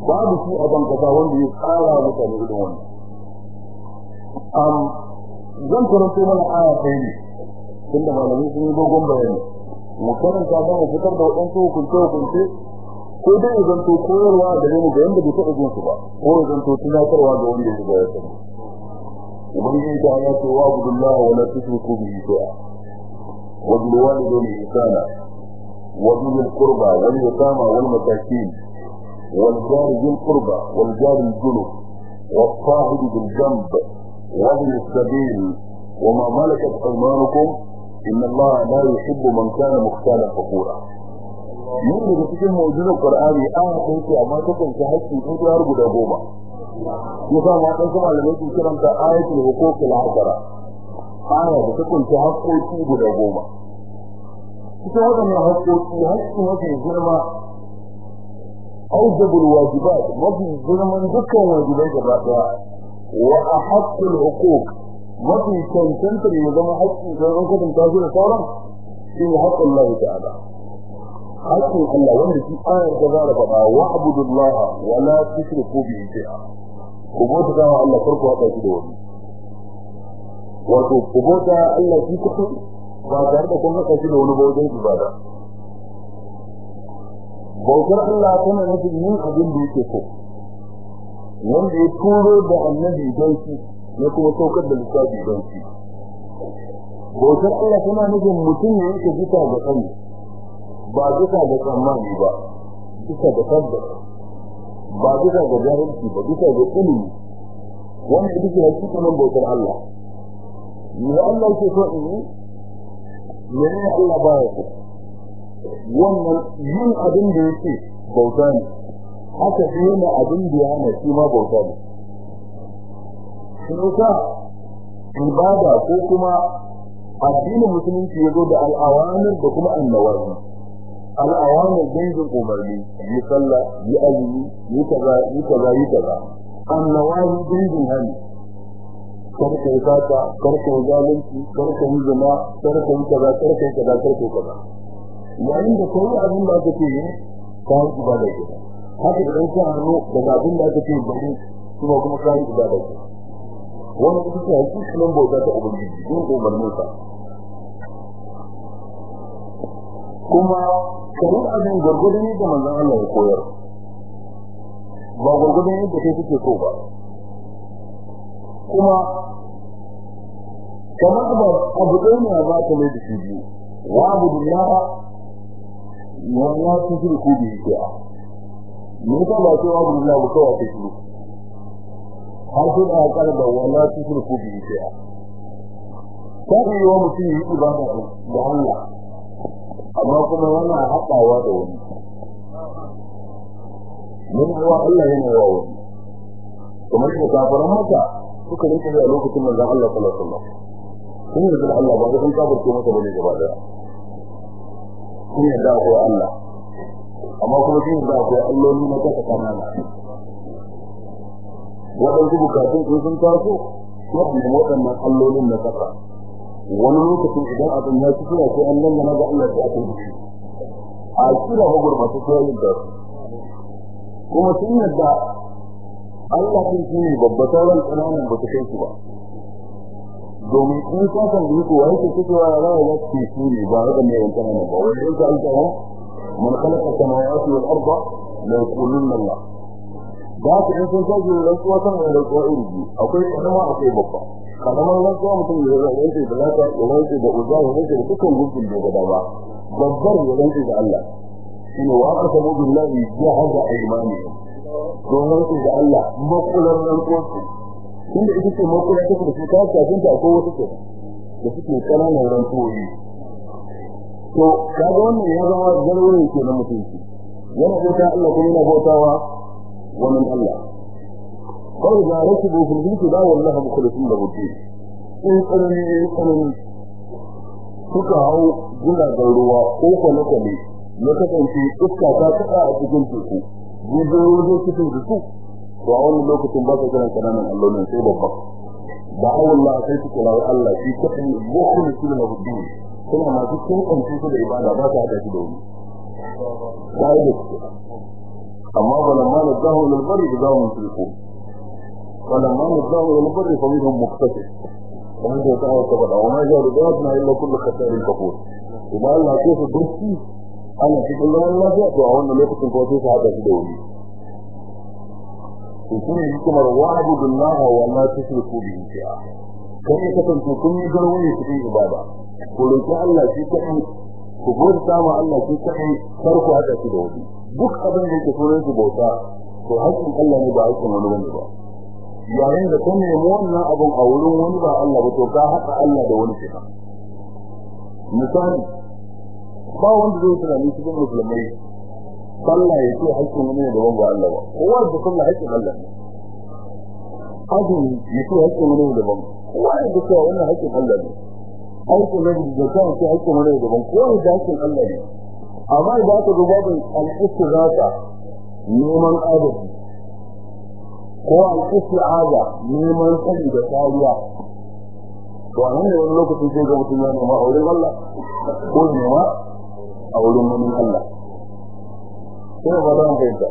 babu shi a ban kasa wanda ya tsara mutane irin wannan. Um zan karanto mana aya ɗaya ne tunda malamai sun yi dogon bayani. Mu karanta ba mu fitar da waɗansu hukunce hukunce ko dai ya zanto koyarwa da mu ga yanda bai taɓa jinsu ba ko ya zanto tunatarwa ga wanda ya shiga ya sani. Ubangiji ta ya ce wa abdullah wa la tushriku bihi shay'a. Wa bil walidayni ihsana. Wa bil qurba wal yatama wal masakin. والجار بالقربة والجار الجنوب والصاهد بالجنب وابن السبيل وما ملكت أيمانكم إن الله لا يحب من كان مختالا فقورا يوم يتكلم موجود القرآن آه، آخر في أما تكون جهد في نوت الأرض دابوما يفهم أن كما لديك الكلام آية الحقوق العقرة آية تكون جهد في نوت الأرض دابوما كتابة من هكوتي هكوتي هكوتي هكوتي أوجب الواجبات. وفي ظلم ذكر واجبات الرابعة وأحق الحقوق. وفي تنتنت لنظام حق ذلك من تاجر صورا في حق الله تعالى. حق الله. وانت في آية جبارة بقى واعبد الله ولا تشرفوا به شيئا. قبوتا دعوة الله فرقوا هذا كدور وقبوتا الله في كتب ba tare da kun haka shi da bautar Allah tana nufin yin abin da yake so. Wanda ya turo da annabi don shi ya kuma saukar da lissafi don shi. Bautar Allah tana nufin mutum ya yake bisa da sani ba bisa da tsammani ba bisa da tabbata ba bisa da jahilci ba bisa da ilimi. Wanda duk ya ci kuma bautar Allah. Ni Allah ke so in yi? Ne Allah ba ya so? wannan yin abin da yake bauta ne. Haka shi yana abin da yana shi ma bauta ne. Kuma ibada ko kuma addinin musulunci ya zo da al'awanin da kuma annawazi al'awanin dangin umarni yi sallah yi azumi yi kaza yi kaza yi kaza. Annawazi dangin hannu kar ka yi sata kar ka yi zalunci kar ka yi zama kar ka yi kaza kar ka yi kaza kar ka kaza. Yayin da kai abin da aka ce yi ka yi ibada ke haka idan ka hannu daga abin da aka ce bari kuma kuma ka yi ibada ke wani ita ce hakikanin bauta ta ubangiji yin umarninsa. Kuma karin abin gwargwadon yadda manzon Allah ya koyar. Ba gwargwadon yadda kai kake so ba. Kuma kamar ba abu ɗaya ne ba ta mai da shi biyu. Wa abu dunyara wannan su shi ku biyu ke a. Me ta ba ce wa abu dunyara ba kawai ta shi har sai da akar da wannan su shi ku biyu ke a. Ta yi wa mutum yi ibada da Allah amma kuma yana haɗawa da wani. Mun hawa Allah yana yawa wani. Kamar da kafaran maka suka yi a lokacin manzon Allah sallallahu alaihi wasallam. Yi da Allah ba sun kafirce masa ba ne gaba ɗaya sun da akwai Allah. Amma kuma sun yi da akwai alloli na kasa kanana waɗansu bukatun sun sun taso mafi waɗannan allolin na kasa. Wani lokacin idan abin ya ci suna sai an nan yana ga Allah ya kai shi a kira magur masu koyin da kuma sun yadda Allah din shi ne babba sauran ƙananan ba su kai ba. Domin in ka san da yake wai ke cewa rawa ya ce shi ne ba ga mai yankan nan ba wai in ka an tawo man khalaqa samawati wal arda la yaqulunna Allah da ka in sun kaji rantsuwa kan rantsuwa iri akwai karama akwai babba karamar rantsuwa mutum ya rantsu da lata ya rantsu da uza ya rantsu da dukkan gudun da gada ba babbar ya rantsu da Allah shi ne wa aka samu billahi jahaza aymani to rantsu da Allah makular rantsuwa inda ita ce mako da take da shi cuta kafin ta ko wata ce da suke ƙananan rantoyi to kaga wannan ya zama garwurin ke na mutunci. Yana bauta Allah kuma yana bautawa wannan Allah. Kawai da rashi bu fil bilki da wallahi sun da gudu in tsanani in tsanani. Suka hau guda da ruwa ko kwale kwale ya kasance iska ta tuka a cikin teku. Gudu ne cikin teku. To a wannan lokacin ba ka kiran ƙananan allolin sai babba. Da Allah sai su wa Allah shi kaɗai mukhlis lahu lahu din kuma masu tsokanci su da ibada ba ta hada shi da wani. Sai da su. Amma balamma na zahu lil bari da zahu tilku balamma na zahu lil bari fa minhum muqtasid. Kuma da ta hawa sabada wa ma jaru da na illa kullu khatarin kafur. Idan Allah ke su dukki ana cikin lafiya. To a wannan lokacin ko sai su hada shi da wani. To ne hikimar wa'budu Allah wa la tushriku bihi shay'a. Kai ka tantu kun yi garwaye cikin ibada. Ko roki Allah shi kai ku bauta ma Allah shi kai kar ku hada shi da wani. Duk abin da yake sunan shi bauta to hakkin Allah ne ba hakkin wani ba ne ba. Yayin da kun nemi wannan abin a wurin wani ba Allah ba to ka haɗa Allah da wani kenan. Misali ba wanda zai tunani cikin musulmai sallah ya ce hakkin wani ne daban ba Allah ba. Kowa da sallah hakkin Allah azumi ya ce hakkin wani ne daban kowa da cewa wannan hakkin Allah ne. Aikin da da kan ce hakkin wani ne daban kowa da hakkin Allah ne. Amma idan aka zo babin al-istighatha neman adalci. Ko al-isti'aza neman sani da kariya. To a nan ne wani lokacin sai ga mutum ya nema a wurin Allah ko nema a wurin wani Allah. Sai ba da fahimta.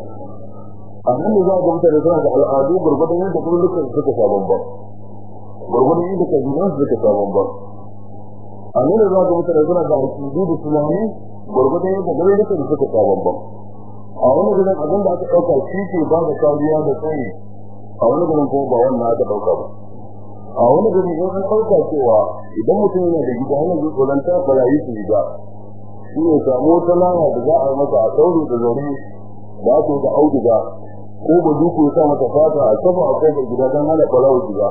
A nan ne za ga mutane suna da al'adu gurgurdan yadda kuma dukkan suka sha bambam gurgurdan yadda kabilan suka sha bambam a nan ne za ga mutane suna da al'adu da tunani gurgurdan yadda kuma dukkan suka sha bambam a wani gidan abin da aka ɗauka shi ke ba da kariya da tsayi a wani gidan kuma ba wannan aka ɗauka ba. A wani gidan an ɗauka cewa idan mutum yana da gida yana zai tsoronta barayi su gida shi ne samu wata lana da za a yi masa a sauri da zaune da ake da auduga ko ba duku ya sa masa fata a kafa a ƙofar gida don hana ɓarawa gida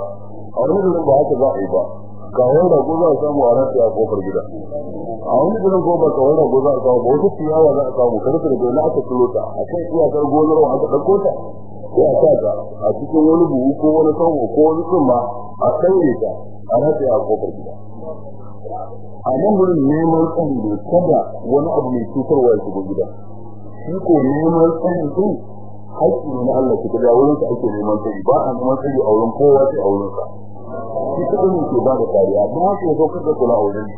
a wani gidan ba haka za a yi ba. Kawai rago za a samu a rantsa a ƙofar gida. A wani gidan ko ba kawai rago za a samu ba wata ciyawa za a samu ƙarfe da gona aka turo ta. A kan iyakar gonar aka ɗauko ta sai a sa ta a cikin wani buhu ko wani sanwo ko wani tsumma a sauye ta a rafi a ƙofar gida. a nan wurin neman tsari ne kada wani abu mai cutarwa ya shigo gida shi ko neman tsari din haƙƙi ne na Allah ki da wurin sa ake neman tsari ba a neman tsari a wurin kowa sai a wurin sa shi kadai ne ke ba da kariya ba haka ya saukar da kula a wurin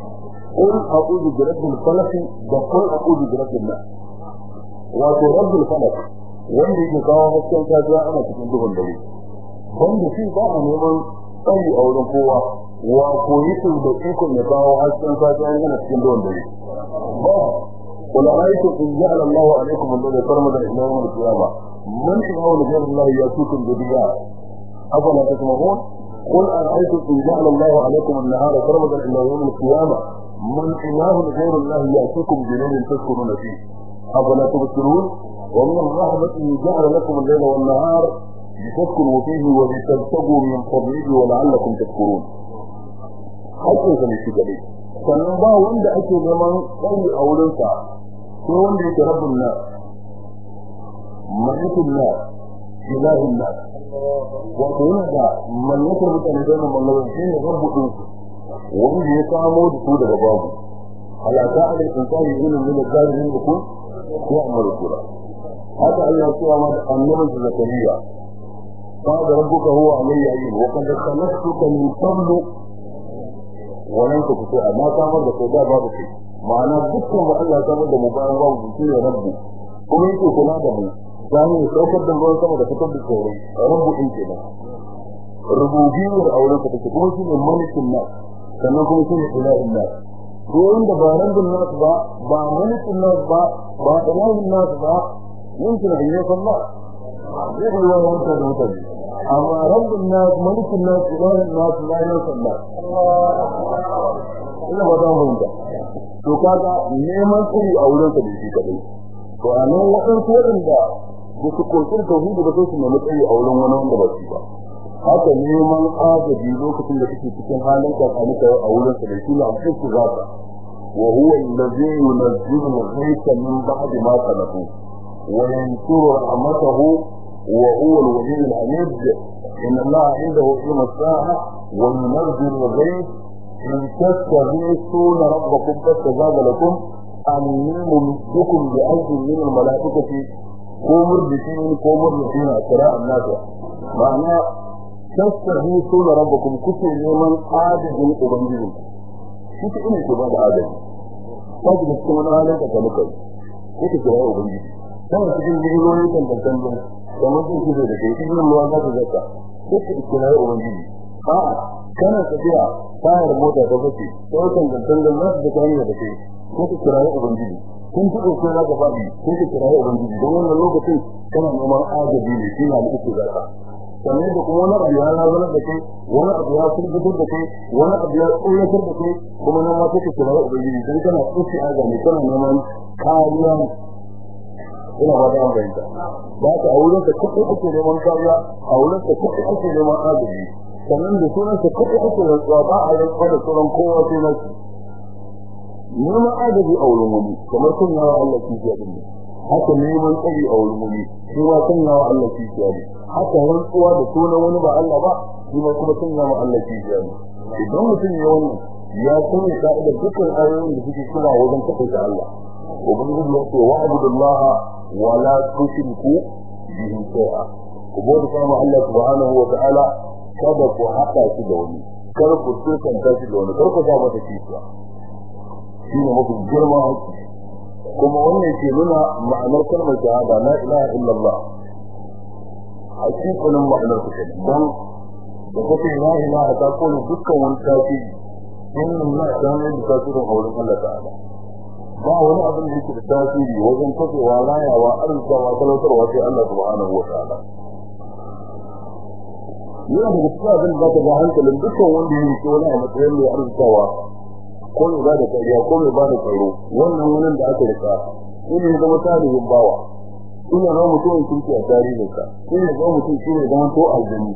قل أعوذ برب الفلق وقل أعوذ برب الناس wato rabbul falaq wanda yake kawo hasken safiya ana cikin duhun dare wanda shi ba a neman tsayi a wurin kowa Wa koyi su da ikon ya kawo hasken safiya yana cikin duhun dare ba قل أرأيتم إن جعل الله عليكم الليل سرمدا إلى يوم القيامة من إله غير الله يأتيكم بضياء أفلا تسمعون قل أرأيتم إن جعل الله عليكم النهار سرمدا إلى يوم القيامة من إله غير الله يأتيكم بليل تسكنون فيه أفلا تبصرون ومن الرحمة جعل لكم الليل والنهار لتسكنوا فيه ولتبتغوا من فضله ولعلكم تشكرون haƙƙin sa ne shi gare sannan ba wanda ake neman tsari a wurinsa sai wanda yake rabbun na malikun na ilahin na wato yana da mallakar mutane da mallakar shi ne rabbu din wanda ya samo da su daga babu halaka alal insani ilmin min al-zalimin yakun يعمل كذا هذا الله سوى النبي زكريا قال ربك هو علي عين وقد خلقتك من قبل wannan ku fito amma samar da koda babu shi ma'ana dukkan wa Allah samar da mu bayan babu shi ne rabbu kuma yake kula da mu. Zani ne saukar da ruwan sama da fitar da tsoro. Rabbu din ke nan. Auren ka take kuma shi ne malikin nas. Sannan kuma shi ne ilahin nas. Ko wanda ba rabbun nas ba ba malikin nas ba ba ilahin nas ba yankin ayyukan Allah zai yi wa wanda da mutane. المتبع أما رب الناس ملك الناس إله الناس لا ينسى الله ina ba za mu yi to kaga neman tsiri a wurin sa da shi kadai to a nan waɗansu waɗanda da su kokin tauhidi da su nemi tsiri a wurin wani wanda ba shi ba haka neman agaji lokacin da kake cikin halin kakani kai a wurin sa da shi ne a cikin zaka wa huwa allazi yunazzilu al-ghaytha min ba'di ma qanatu وينشر رحمته وهو الولي الحميد إن الله عنده علم الساعة وينزل الغيث إن تستغيثون ربكم فاستجاب لكم. أني ممدكم بألف من الملائكة. قوموا بشين قوموا بشين أسراء الناس. معنى تستغيثون ربكم. كتب يوما عادد أبنجلكم كتب إنك بعد عادد فاجد السمن هذا كتلكم كتب يا kana cikin jirgin kan tantan don da mutum shi da kai cikin ruwa za ta zaka duk ikilai ubangiji a kana tafiya tayar mota ta bace sai kan tantan don za ta zaka hanyar da kai ko ta kirayi ubangiji kun ci ko za ka faɗi ko ta kirayi ubangiji don wannan lokacin kana neman agaji ne shi na da uku zaka sannan da kuma wani abu ya razana da kai wani abu ya firgitar da kai wani abu ya tsoratar da kai kuma nan ma take kirayi ubangiji don kana tsoci agami kana neman kariya ina ba da fahimta. Ba ta auren ka kuɗi ake neman kariya a wurin ka kuɗi ake neman agaji. Sannan da sunan ka kuɗi ake rantsuwa ba a rantsuwa da sauran kowa na shi. Neman agaji a wurin wani kamar sun yawa Allah kishiya din ne haka neman tsari a wurin wani shi ma sun yawa Allah kishiya ne haka rantsuwa da sunan wani ba Allah ba shi ma kuma sun yawa Allah kishiya ne idan mutum ya wannan ya sanya ka'idar dukkan ayoyin da suke kira wajen kaɗaita Allah. ubangiji ya ce wa'budullaha wa la tushriku bihi shay'a. Ku bauta sama Allah subhanahu wa ta'ala kada ku haɗa shi da wani kar ku tsokanta shi da wani kar ku sa mata kishiya. Shi ne mafi girma kuma wannan ke nuna ma'anar kalmar shahada la ilaha illallah. Hakikanin ma'anar ku kenan. Dan da kace la ilaha ta ƙone dukkan wani tafi in na sanin da tasirin auren Allah ta'ala. Ba wani abin da yake da tasiri wajen kafewa rayawa arzikawa talautarwa sai Allah subhanahu wa ta'ala. Yana daga cikin abin da za ga hankalin dukkan wanda ya riƙe wani a matsayin mai arzikawa ko mai ba da kariya ko mai ba da tsaro wannan wurin da aka riƙa ina ya zama tarihin bawa. Ina zama mutumin kirki a tarihinsa. Ina zama mutum shi ne zama to aljani.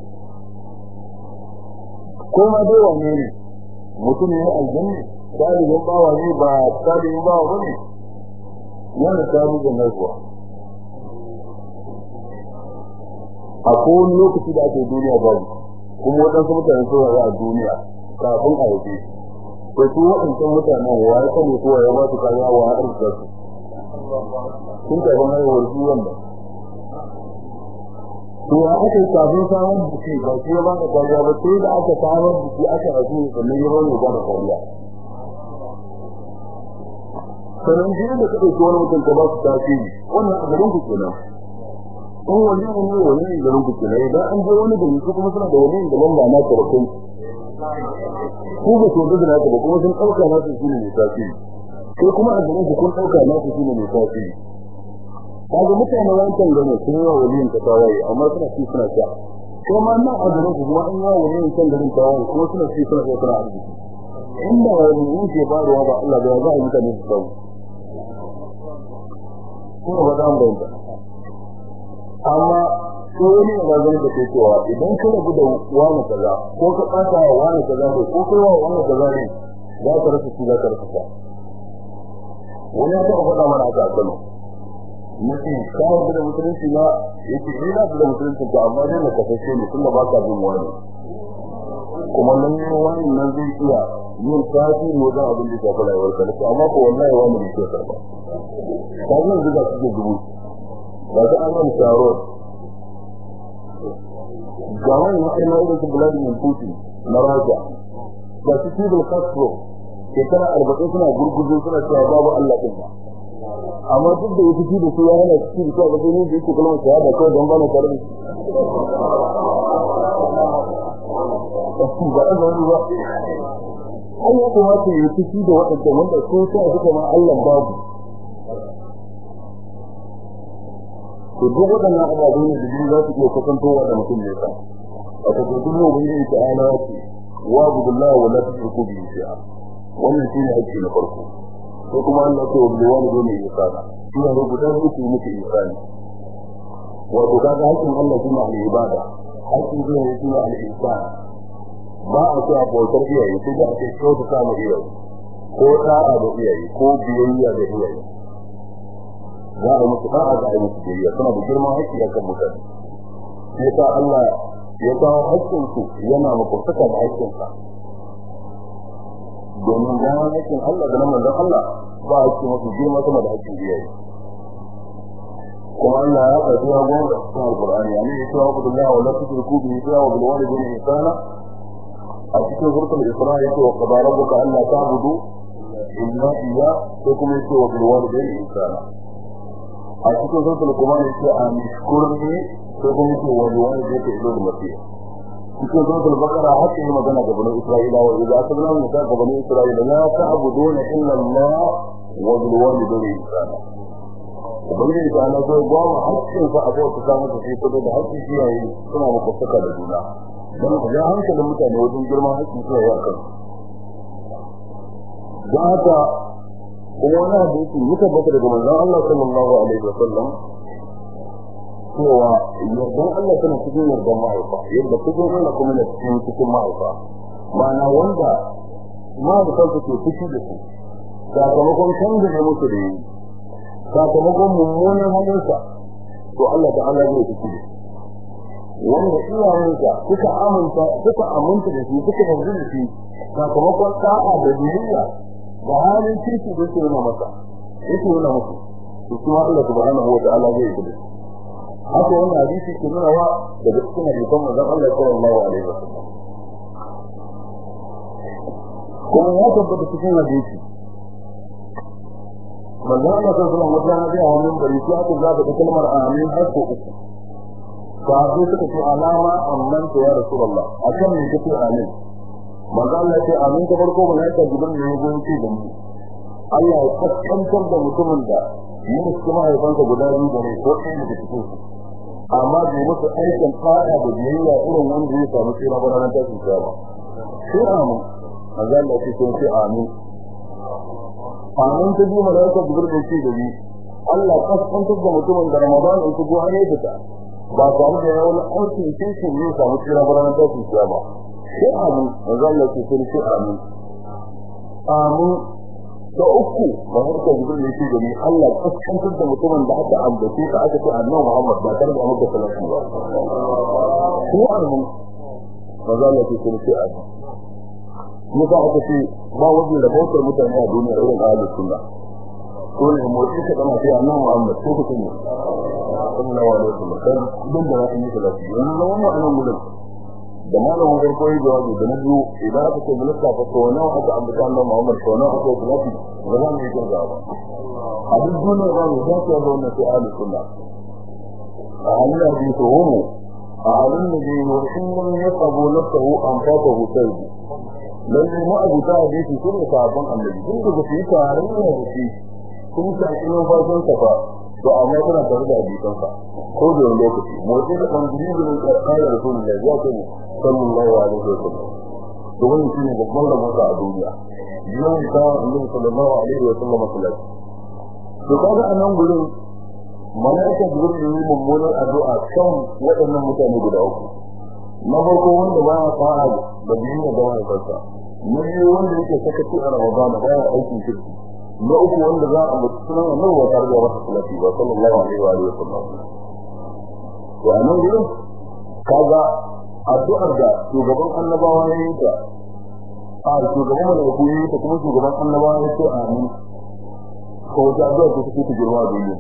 Ko ma dai wane ne? Mutum ne aljani? Talibin bawa ne ba talibin bawa ba ne. Yana talibin nazuwa a kowane lokaci da ake duniya babu kuma waɗansu mutane sun rayu a duniya kafin a haife to su waɗancan mutanen wa ya sani ko ya ba su kariya wa ya arzika su? Sun kafin haihuwar su wanda. To ya aka yi kafin samar da ba shi ya ba da kariya ba sai da aka samar da aka haife sannan ya bani ba da kariya. Sannan jini da ka ɗauki wani mutum ka ba su tasiri. Wannan a garin ku kenan. In wani ne wani ne garin ku kenan. Idan an je wani gari su kuma suna da wani da lamba na ƙarfin ku. Ba su da naka ba kuma sun ɗauka nasu shi ne mai tasiri. Ko kuma a garin ku kun ɗauka nasu shi ne mai tasiri. Kaga mutane wancan gane sun yi wa waliyin ta tawaye amma suna ci suna sha. Ko ma nan a garin ku kuma an yi wa waliyin can garin tawaye kuma suna ci suna sha suna arziki. Inda wani yin ke faruwa ba Allah da ya za mutane su samu. Kuma ba za mu bayyana amma ko wani ya ba zai da cewa idan ka rabu wani kaza ko ka ɓata wa wani kaza ne ko kai wa wani kaza ne za ka rasa shi za ka rasa sa wani taɓa faɗa mana haka a Kano. Nace ka rabu da musulunci na? Yake ni na da musulunci ka amma dai na kasance ne tunda ba ka bin wani. Kuma nan ne wani nan zai iya yin tafi ne wajen abin da ya shafi rayuwar ka nace amma ko wallahi wani bai ke karɓa. Ka zan zuga su ke dubu ba ta an yi taro ga wani kai na irin su Vladimir Putin na Rasha ga su Fidel Castro shekara arba'in suna gurguzu suna cewa babu Allah ɗin ba. Amma duk da yake ci da su ya hana ci da su a gaban yadda yake kalmar shahada kawai don bana tare da ba ɗan wani ba. Ai ya kamata ya ci da waɗanda wanda ko ta suka ma Allah babu. To duk waɗannan ababe ne da za su iya kusantowa da mutum ne sa a takardun yau yi ta ala ce wa budullahi wa la tushriku bihi shay'a. Wannan shine hakki na farko. Ko kuma Allah ce wa bil walidayni ihsana shi ne guda uku muke ihsani wato kaga hakkin Allah shine al ibada hakkin zai yi shine al ihsan ba a ce a bautar iyaye sai da ake kyauta ta mu iyaye ko ta'a da iyaye ko biyayya da iyaye. Za a musu da'a za a musu biyayya. Suna da girman haƙƙi a kan mutane. Sai ta Allah ya kawo haƙƙinsu yana makwabtaka da haƙƙinsa. Domin gano haƙƙin Allah da na Allah ba a cikin masu girma sama da haƙƙin iyaye. Kuma Allah ya faɗi ya da cikin alƙur'ani ya ne ya ce wa kudullahi wa la tushriku bihi wa bil walidayni ihsana. A cikin suratul isra yake wa qadara rabbuka alla ta'budu illa iyyah sai kuma yake wa bil walidayni ihsana. A cikin sautul kuma ne ce a mishkurni ko kuma wani zai ta ilo da mafi cikin sautul bakara haka yi magana ga bani isra'ila wa aka zama musa ga bani isra'ila la ta abu dole illa allah wa bil wani dole insana ubangiji ta ana so gwamma hakkin sa abuwa ta da sai kudu da hakkin iyaye suna makwabtaka da juna. Don ku ja hankalin mutane wajen girman hakkin iyaye a kan don haka kuma wani hadisi muka bata daga manzon Allah sallallahu alaihi wasallam cewa yardan Allah tana cikin yardan mahaifa yadda cikin Allah kuma na cikin cikin mahaifa. Ma'ana wanda mahaifan su ke fushi da su sakamakon canza da musu da yi sakamakon mummunan halinsa to Allah ta Allah zai fushi da wanda iyayensa suka aminta suka aminta da shi suka yarda da shi sakamakon sa'a da biyayya da halin kirki da yake nuna masa yake nuna masa. To kuma Allah subhanahu wa ta'ala zai yi haka wannan hadisi ke nuna wa daga cikin hadisan manzon Allah sallallahu alaihi wasallam. Kuma ya tabbata cikin hadisi. Manzon Allah sallallahu alaihi wasallam ya hawo min bari sai aka zaba da kalmar amin har ko uku. Sahabbai suka ce alama amman ya rasulullah. Akan ne kace amin? Manzo Allah ce amin ta farko malaika jibril ne ya gonce da mu Allah ya kaskantar da mutumin da yin kuma haifansa guda biyu da ne ko ɗaya daga cikin su amma bai musu aikin fada da biyayya irin wanda ya samu tsira ba ranar tashin kiyama. Sai amin. Manzo Allah ce sun ce amin. Amin ta biyu malaika ce da ni. Allah kaskantar da mutumin da Ramadan in ya fita. Ba tare da yawon aikin kirkin ne samu ba ranar tashin kiyama. Sai amin manzo Allah ce sun ce amin. Amin. Da uku ba har ka jibril ne ce da ni Allah kaskantar da mutumin da aka ambace ka aka ce annabi Muhammad ba tare da Muhammad sallallahu alaihi wasallam ko amin manzo Allah ce sun ce amin. Muka aka ce ba wajen da bautar mutane a duniya irin ahlus sunna. Ko ne motsi ka gama sai annabi Muhammad ko kuma ne sallallahu alaihi wasallam dan duk da ra'ayin yi salati. Yanzu da wannan a nan gurin da malamin farko yi jawabi da na biyu idan aka ce mulka fa to nawa aka ambata annabi Muhammad to nawa aka salati ba za mu yi ƙirga ba. A duk duniya ba mu zaka ga wannan sai ahlus sunna. A halin da bi to homo a halin da bi wurin mun ya sabo nafsahu an fata hutai lalle mu abu ta hadisi sun da sabon annabi. Duk da su yi tarayya da shi sun sa ino farkon sa ba to amma suna tare da hadisan sa. Ko da wani lokaci. Motsi da kan dini da ka kare da sunan da ya ce sallallahu alaihi wasallam to wannan shine babban rabon sa a duniya. Yau da annabi sallallahu alaihi wasallam sallallahu to kaga a nan gurin malaika jibril ne mummunar addu'a kan waɗannan mutane guda uku. Na farko wanda ba ya fara da biyu da wani kansa na biyu wanda yake sakaci a ramadan ba ya aikin kirki. Na uku wanda za a mutu sunan annabi wa tare da wata salati ba sallallahu alaihi wa alihi wasallam to a nan gurin kaga addu'ar da shugaban annabawa ya yi ta a shugaban malaiku ya yi ta kuma shugaban annabawa ya ce amin. Ko wata addu'a ta girma da yi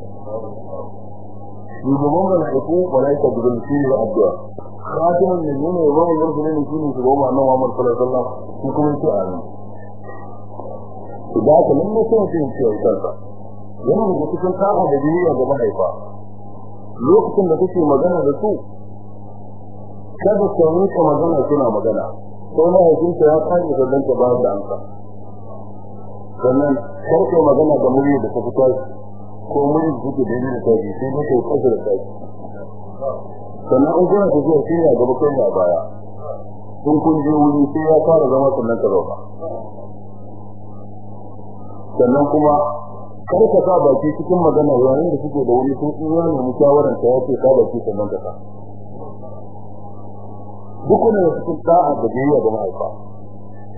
shugaban malaiku malaika jibril shi ne addu'a. Khatimin ne ne wa ne shi ne shugaban annabawa sallallahu alaihi wasallam shi kuma ya ce amin. Da ka lalle sai mutum ya ce kansa. Yana da cikin tsara da duniya ga mahaifa. Lokacin da kake magana da su kada ka rinka magana kina magana. Ko mahaifinka ya kare da danka ba da amsa. Sannan kar ka magana da murya da ta fita ko murya da take da da tafi sai ne kasa da tafi sannan in kuna tafiya shi ne a gaba kai a baya. In kun je wuri sai ya fara zama sannan ka zauka sannan kuma kar ka sa baki cikin magana yayin da suke da wani sun tsira ne mushawaran ta ya ce ka baki sannan ka sa. Duk ne cikin da'a da biyayya ga mahaifa.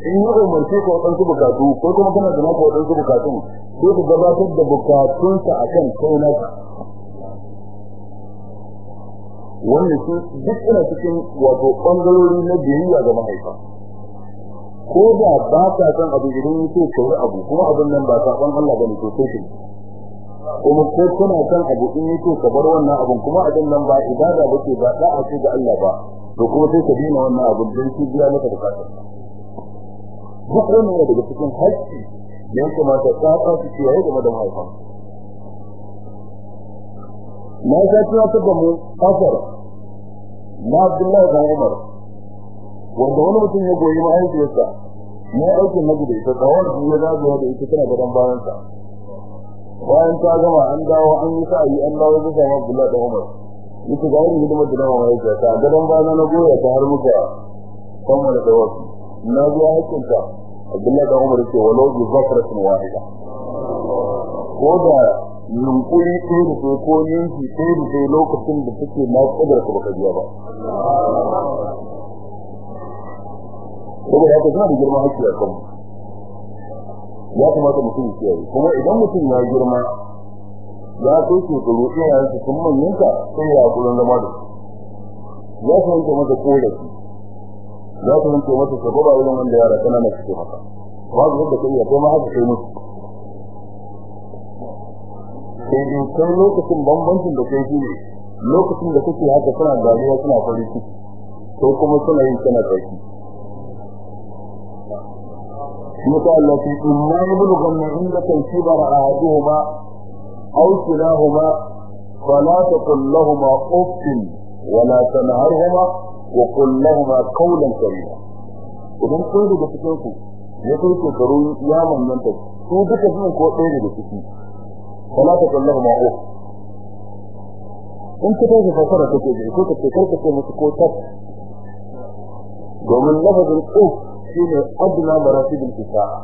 In yi umarce ka wadansu bukatu ko kuma kana da naka wadansu bukatun sai ka gabatar da bukatunsa akan kai naka. Wannan su duk ina cikin wato bangarori na biyayya ga mahaifa. Ko da ba ka san abu idan yake kai abu kuma abin nan ba saban Allah ba ne to sai shi kuma ko kana san abu in yake ka bar wannan abun kuma abin nan ba ibada bace ba da'a ce ga Allah ba to kuma sai ka dina wannan abu dan shi biya maka da kasa duk ne daga cikin haƙƙi da yake mata tsaka su ce yayi game da mahaifa. Na ga cewa ta da mu ƙasar na Abdullahi bin Umar. Wanda wani mutum ya goyi mahaifiyarsa ne aikin na gudu ita tsawon su ya zagaya da ita tana gadon bayansa. Bayan ta gama an dawo an yi sa yi an dawo ya samu Abdullahi da Umar. Yake ga irin hidimar da na mahaifiyarsa gadon bayana na goya ta har muka kammala da wasu. Na biya hakkinta Abdullahi da Umar yake walau bi zafratin wahida. Ko da yunkuri ɗaya da ko yanki ɗaya da lokacin da take na kudar ka baka biya ba. Saboda haka suna da girma hakki a kanmu. Ya kamata mutum ya kuma idan mutum ya girma ya kai shekaru iyayen su sun sai ya hakurin zama da su. Ya fahimta masa korafi ya fahimta masa sababa irin wanda yara kanana babu yadda kai ya kai ma haka kai musu. Sai dai kan lokacin bambancin da kai shi lokacin da kake haka suna dariya suna farin ciki ko kuma suna yin kana kai مثل التي إما يبلغن عندك الكبر أحدهما أو كلاهما فلا تقل لهما أف ولا تنهرهما وقل لهما قولا كريما idan ko daga cikin ku ya kai shekaru ya manyanta su duka suna ko ɗaya daga ciki fala ta kallahu ma uf in ka tafi fasara take da ko ka ce karka ce musu ko tas domin lafazin uf shine adna maratibul isa'a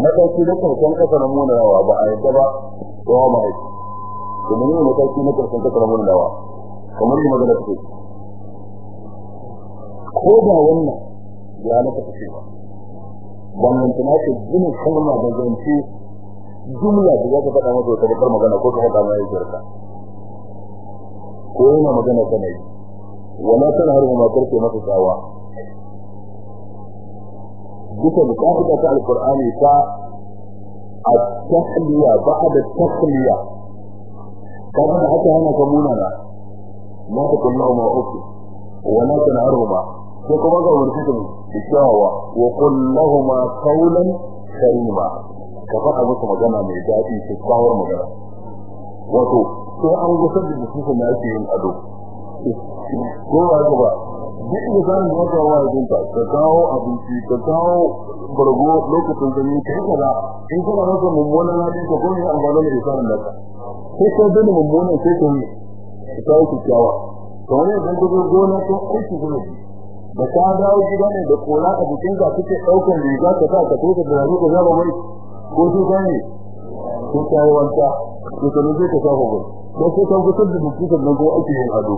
mataki na ƙarshen kasa na munawa ba a yadda ba yawa ma aiki. Domin yin mataki na ƙarshen kasa na munawa kamar yi magana take. Ko da wannan ya na kasa cewa wannan tana ce ginin kalma da zance jumla da za ka faɗa masa wata bakar magana ko ka faɗa mai yarka ko yana magana kana yi wala tana har ma karke masa tsawa. Da kafida ta alqur'ani ta at-tahliya ba'da at-tahliya. Kaga da haka hana ka munana. Ma ta kullu ma uku wa la tanharuma ko kuma ga wani cikin ishawa wa kullu ma qawlan karima. Ka faɗa musu magana mai daɗi kyakkyawar magana. Wato sai an gusar da jikin da ake yin ado. Ko ba? Duk da da wata wa jinta ka kawo abinci ka kawo bargo lokacin da ni kai kaza. In kana masa mummuna na din ka kuma amfani da isanin da ka sai ka dana mummuna sai ka yi ka kawo kyakkyawa. Kamar yadda ka zo gona ko aiki zuwa da ka dawo gida ne da kola a jikin ka kake ɗaukar riga ka sa ka toka da rani ka zaba mai. Ko su ka ne? Ko ka yi wanta ko ka nufi ka safa mai ko sai ka gusar da ka nan ko ake yin ado.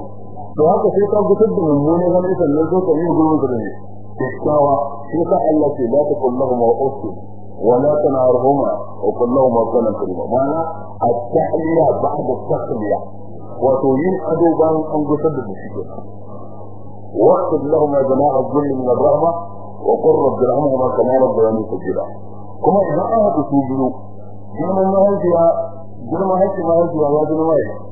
Gurbin da ne kyakkyawa sai ka Allah ce la ta kullahu ma usu wa la tanarhuma wa kullahu ma kana kalima mana at-tahliya ba'da at-tahliya wato yin ado bayan an gusar da jikin واخفض لهما جناح الذل من الرحمة وقل رب ارحمهما كما ربياني صغيرا كما إذا أهد سوبيو جرم ما هيجيا جرم هيجي ما هيجيا يا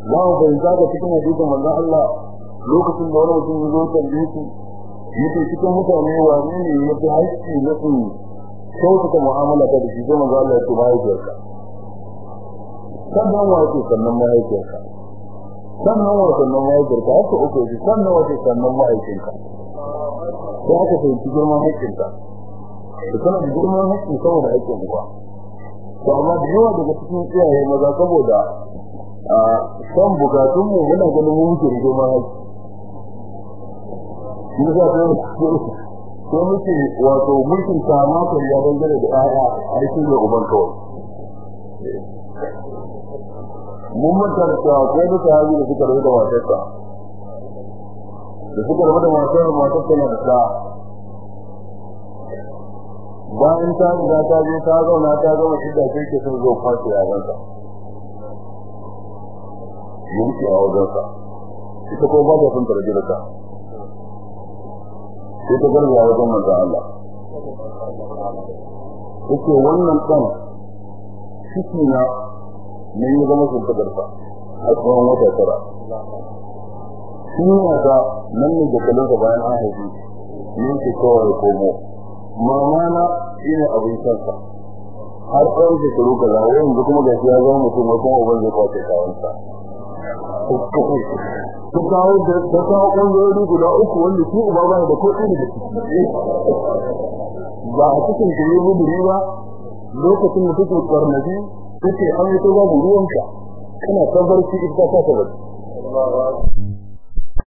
za bai fahimta ga cikin hadisin manzon Allah lokacin da wani mutum zo tambaye shi yake cikin mutane wa ne ya fi haiti na su kyautata mu'amala ta da shi? Sai manzon Allah ya ce mahaifiyarka sannan wace sannan mahaifiyarka sannan wace sannan mahaifiyarka haka uku shi sannan wace sannan mahaifinka? Sai aka fahimci girman haƙƙinka da sanar girman haƙƙi saboda haƙƙin kuwa to amma da yawa daga cikin iyaye maza saboda a san bukatun mu muna ganin mu muke da girman haƙƙi shi yasa sai ko muke wato mulkin kan ya dangane da ƴaƴa aikin da uban kawai. Mun da cewa ko da sahabi da suka rabu da matarsa. Da suka rabu da matar matar tana da ta bayan ta riga ta je ta zauna ta gama shida sai ke son zo ƙwace ya ganta yanki a wajensa. Ita ko ba ta son ta rage ta. Sai ta garba wajen manzan Allah. Yake wannan ɗan ciki na ne ya zama shimfidarsa a tsawon wata tara. Shi ne ta nan ne dakalinsa bayan an haifi ke kawai komo. Mama na shi ne abin kansa. Har tsawon shekaru ka zawo yanzu kuma gashi ya zama mutum mai kuma uban zai ƙwace kawansa su kawo da kawo ɓangarori guda uku wanda su uba ba da kuɗi da ba a cikin kiri ruburi ba lokacin da suke kwarnabi suke an yi ta babu ruwanka kana ta barci ita ta ta barci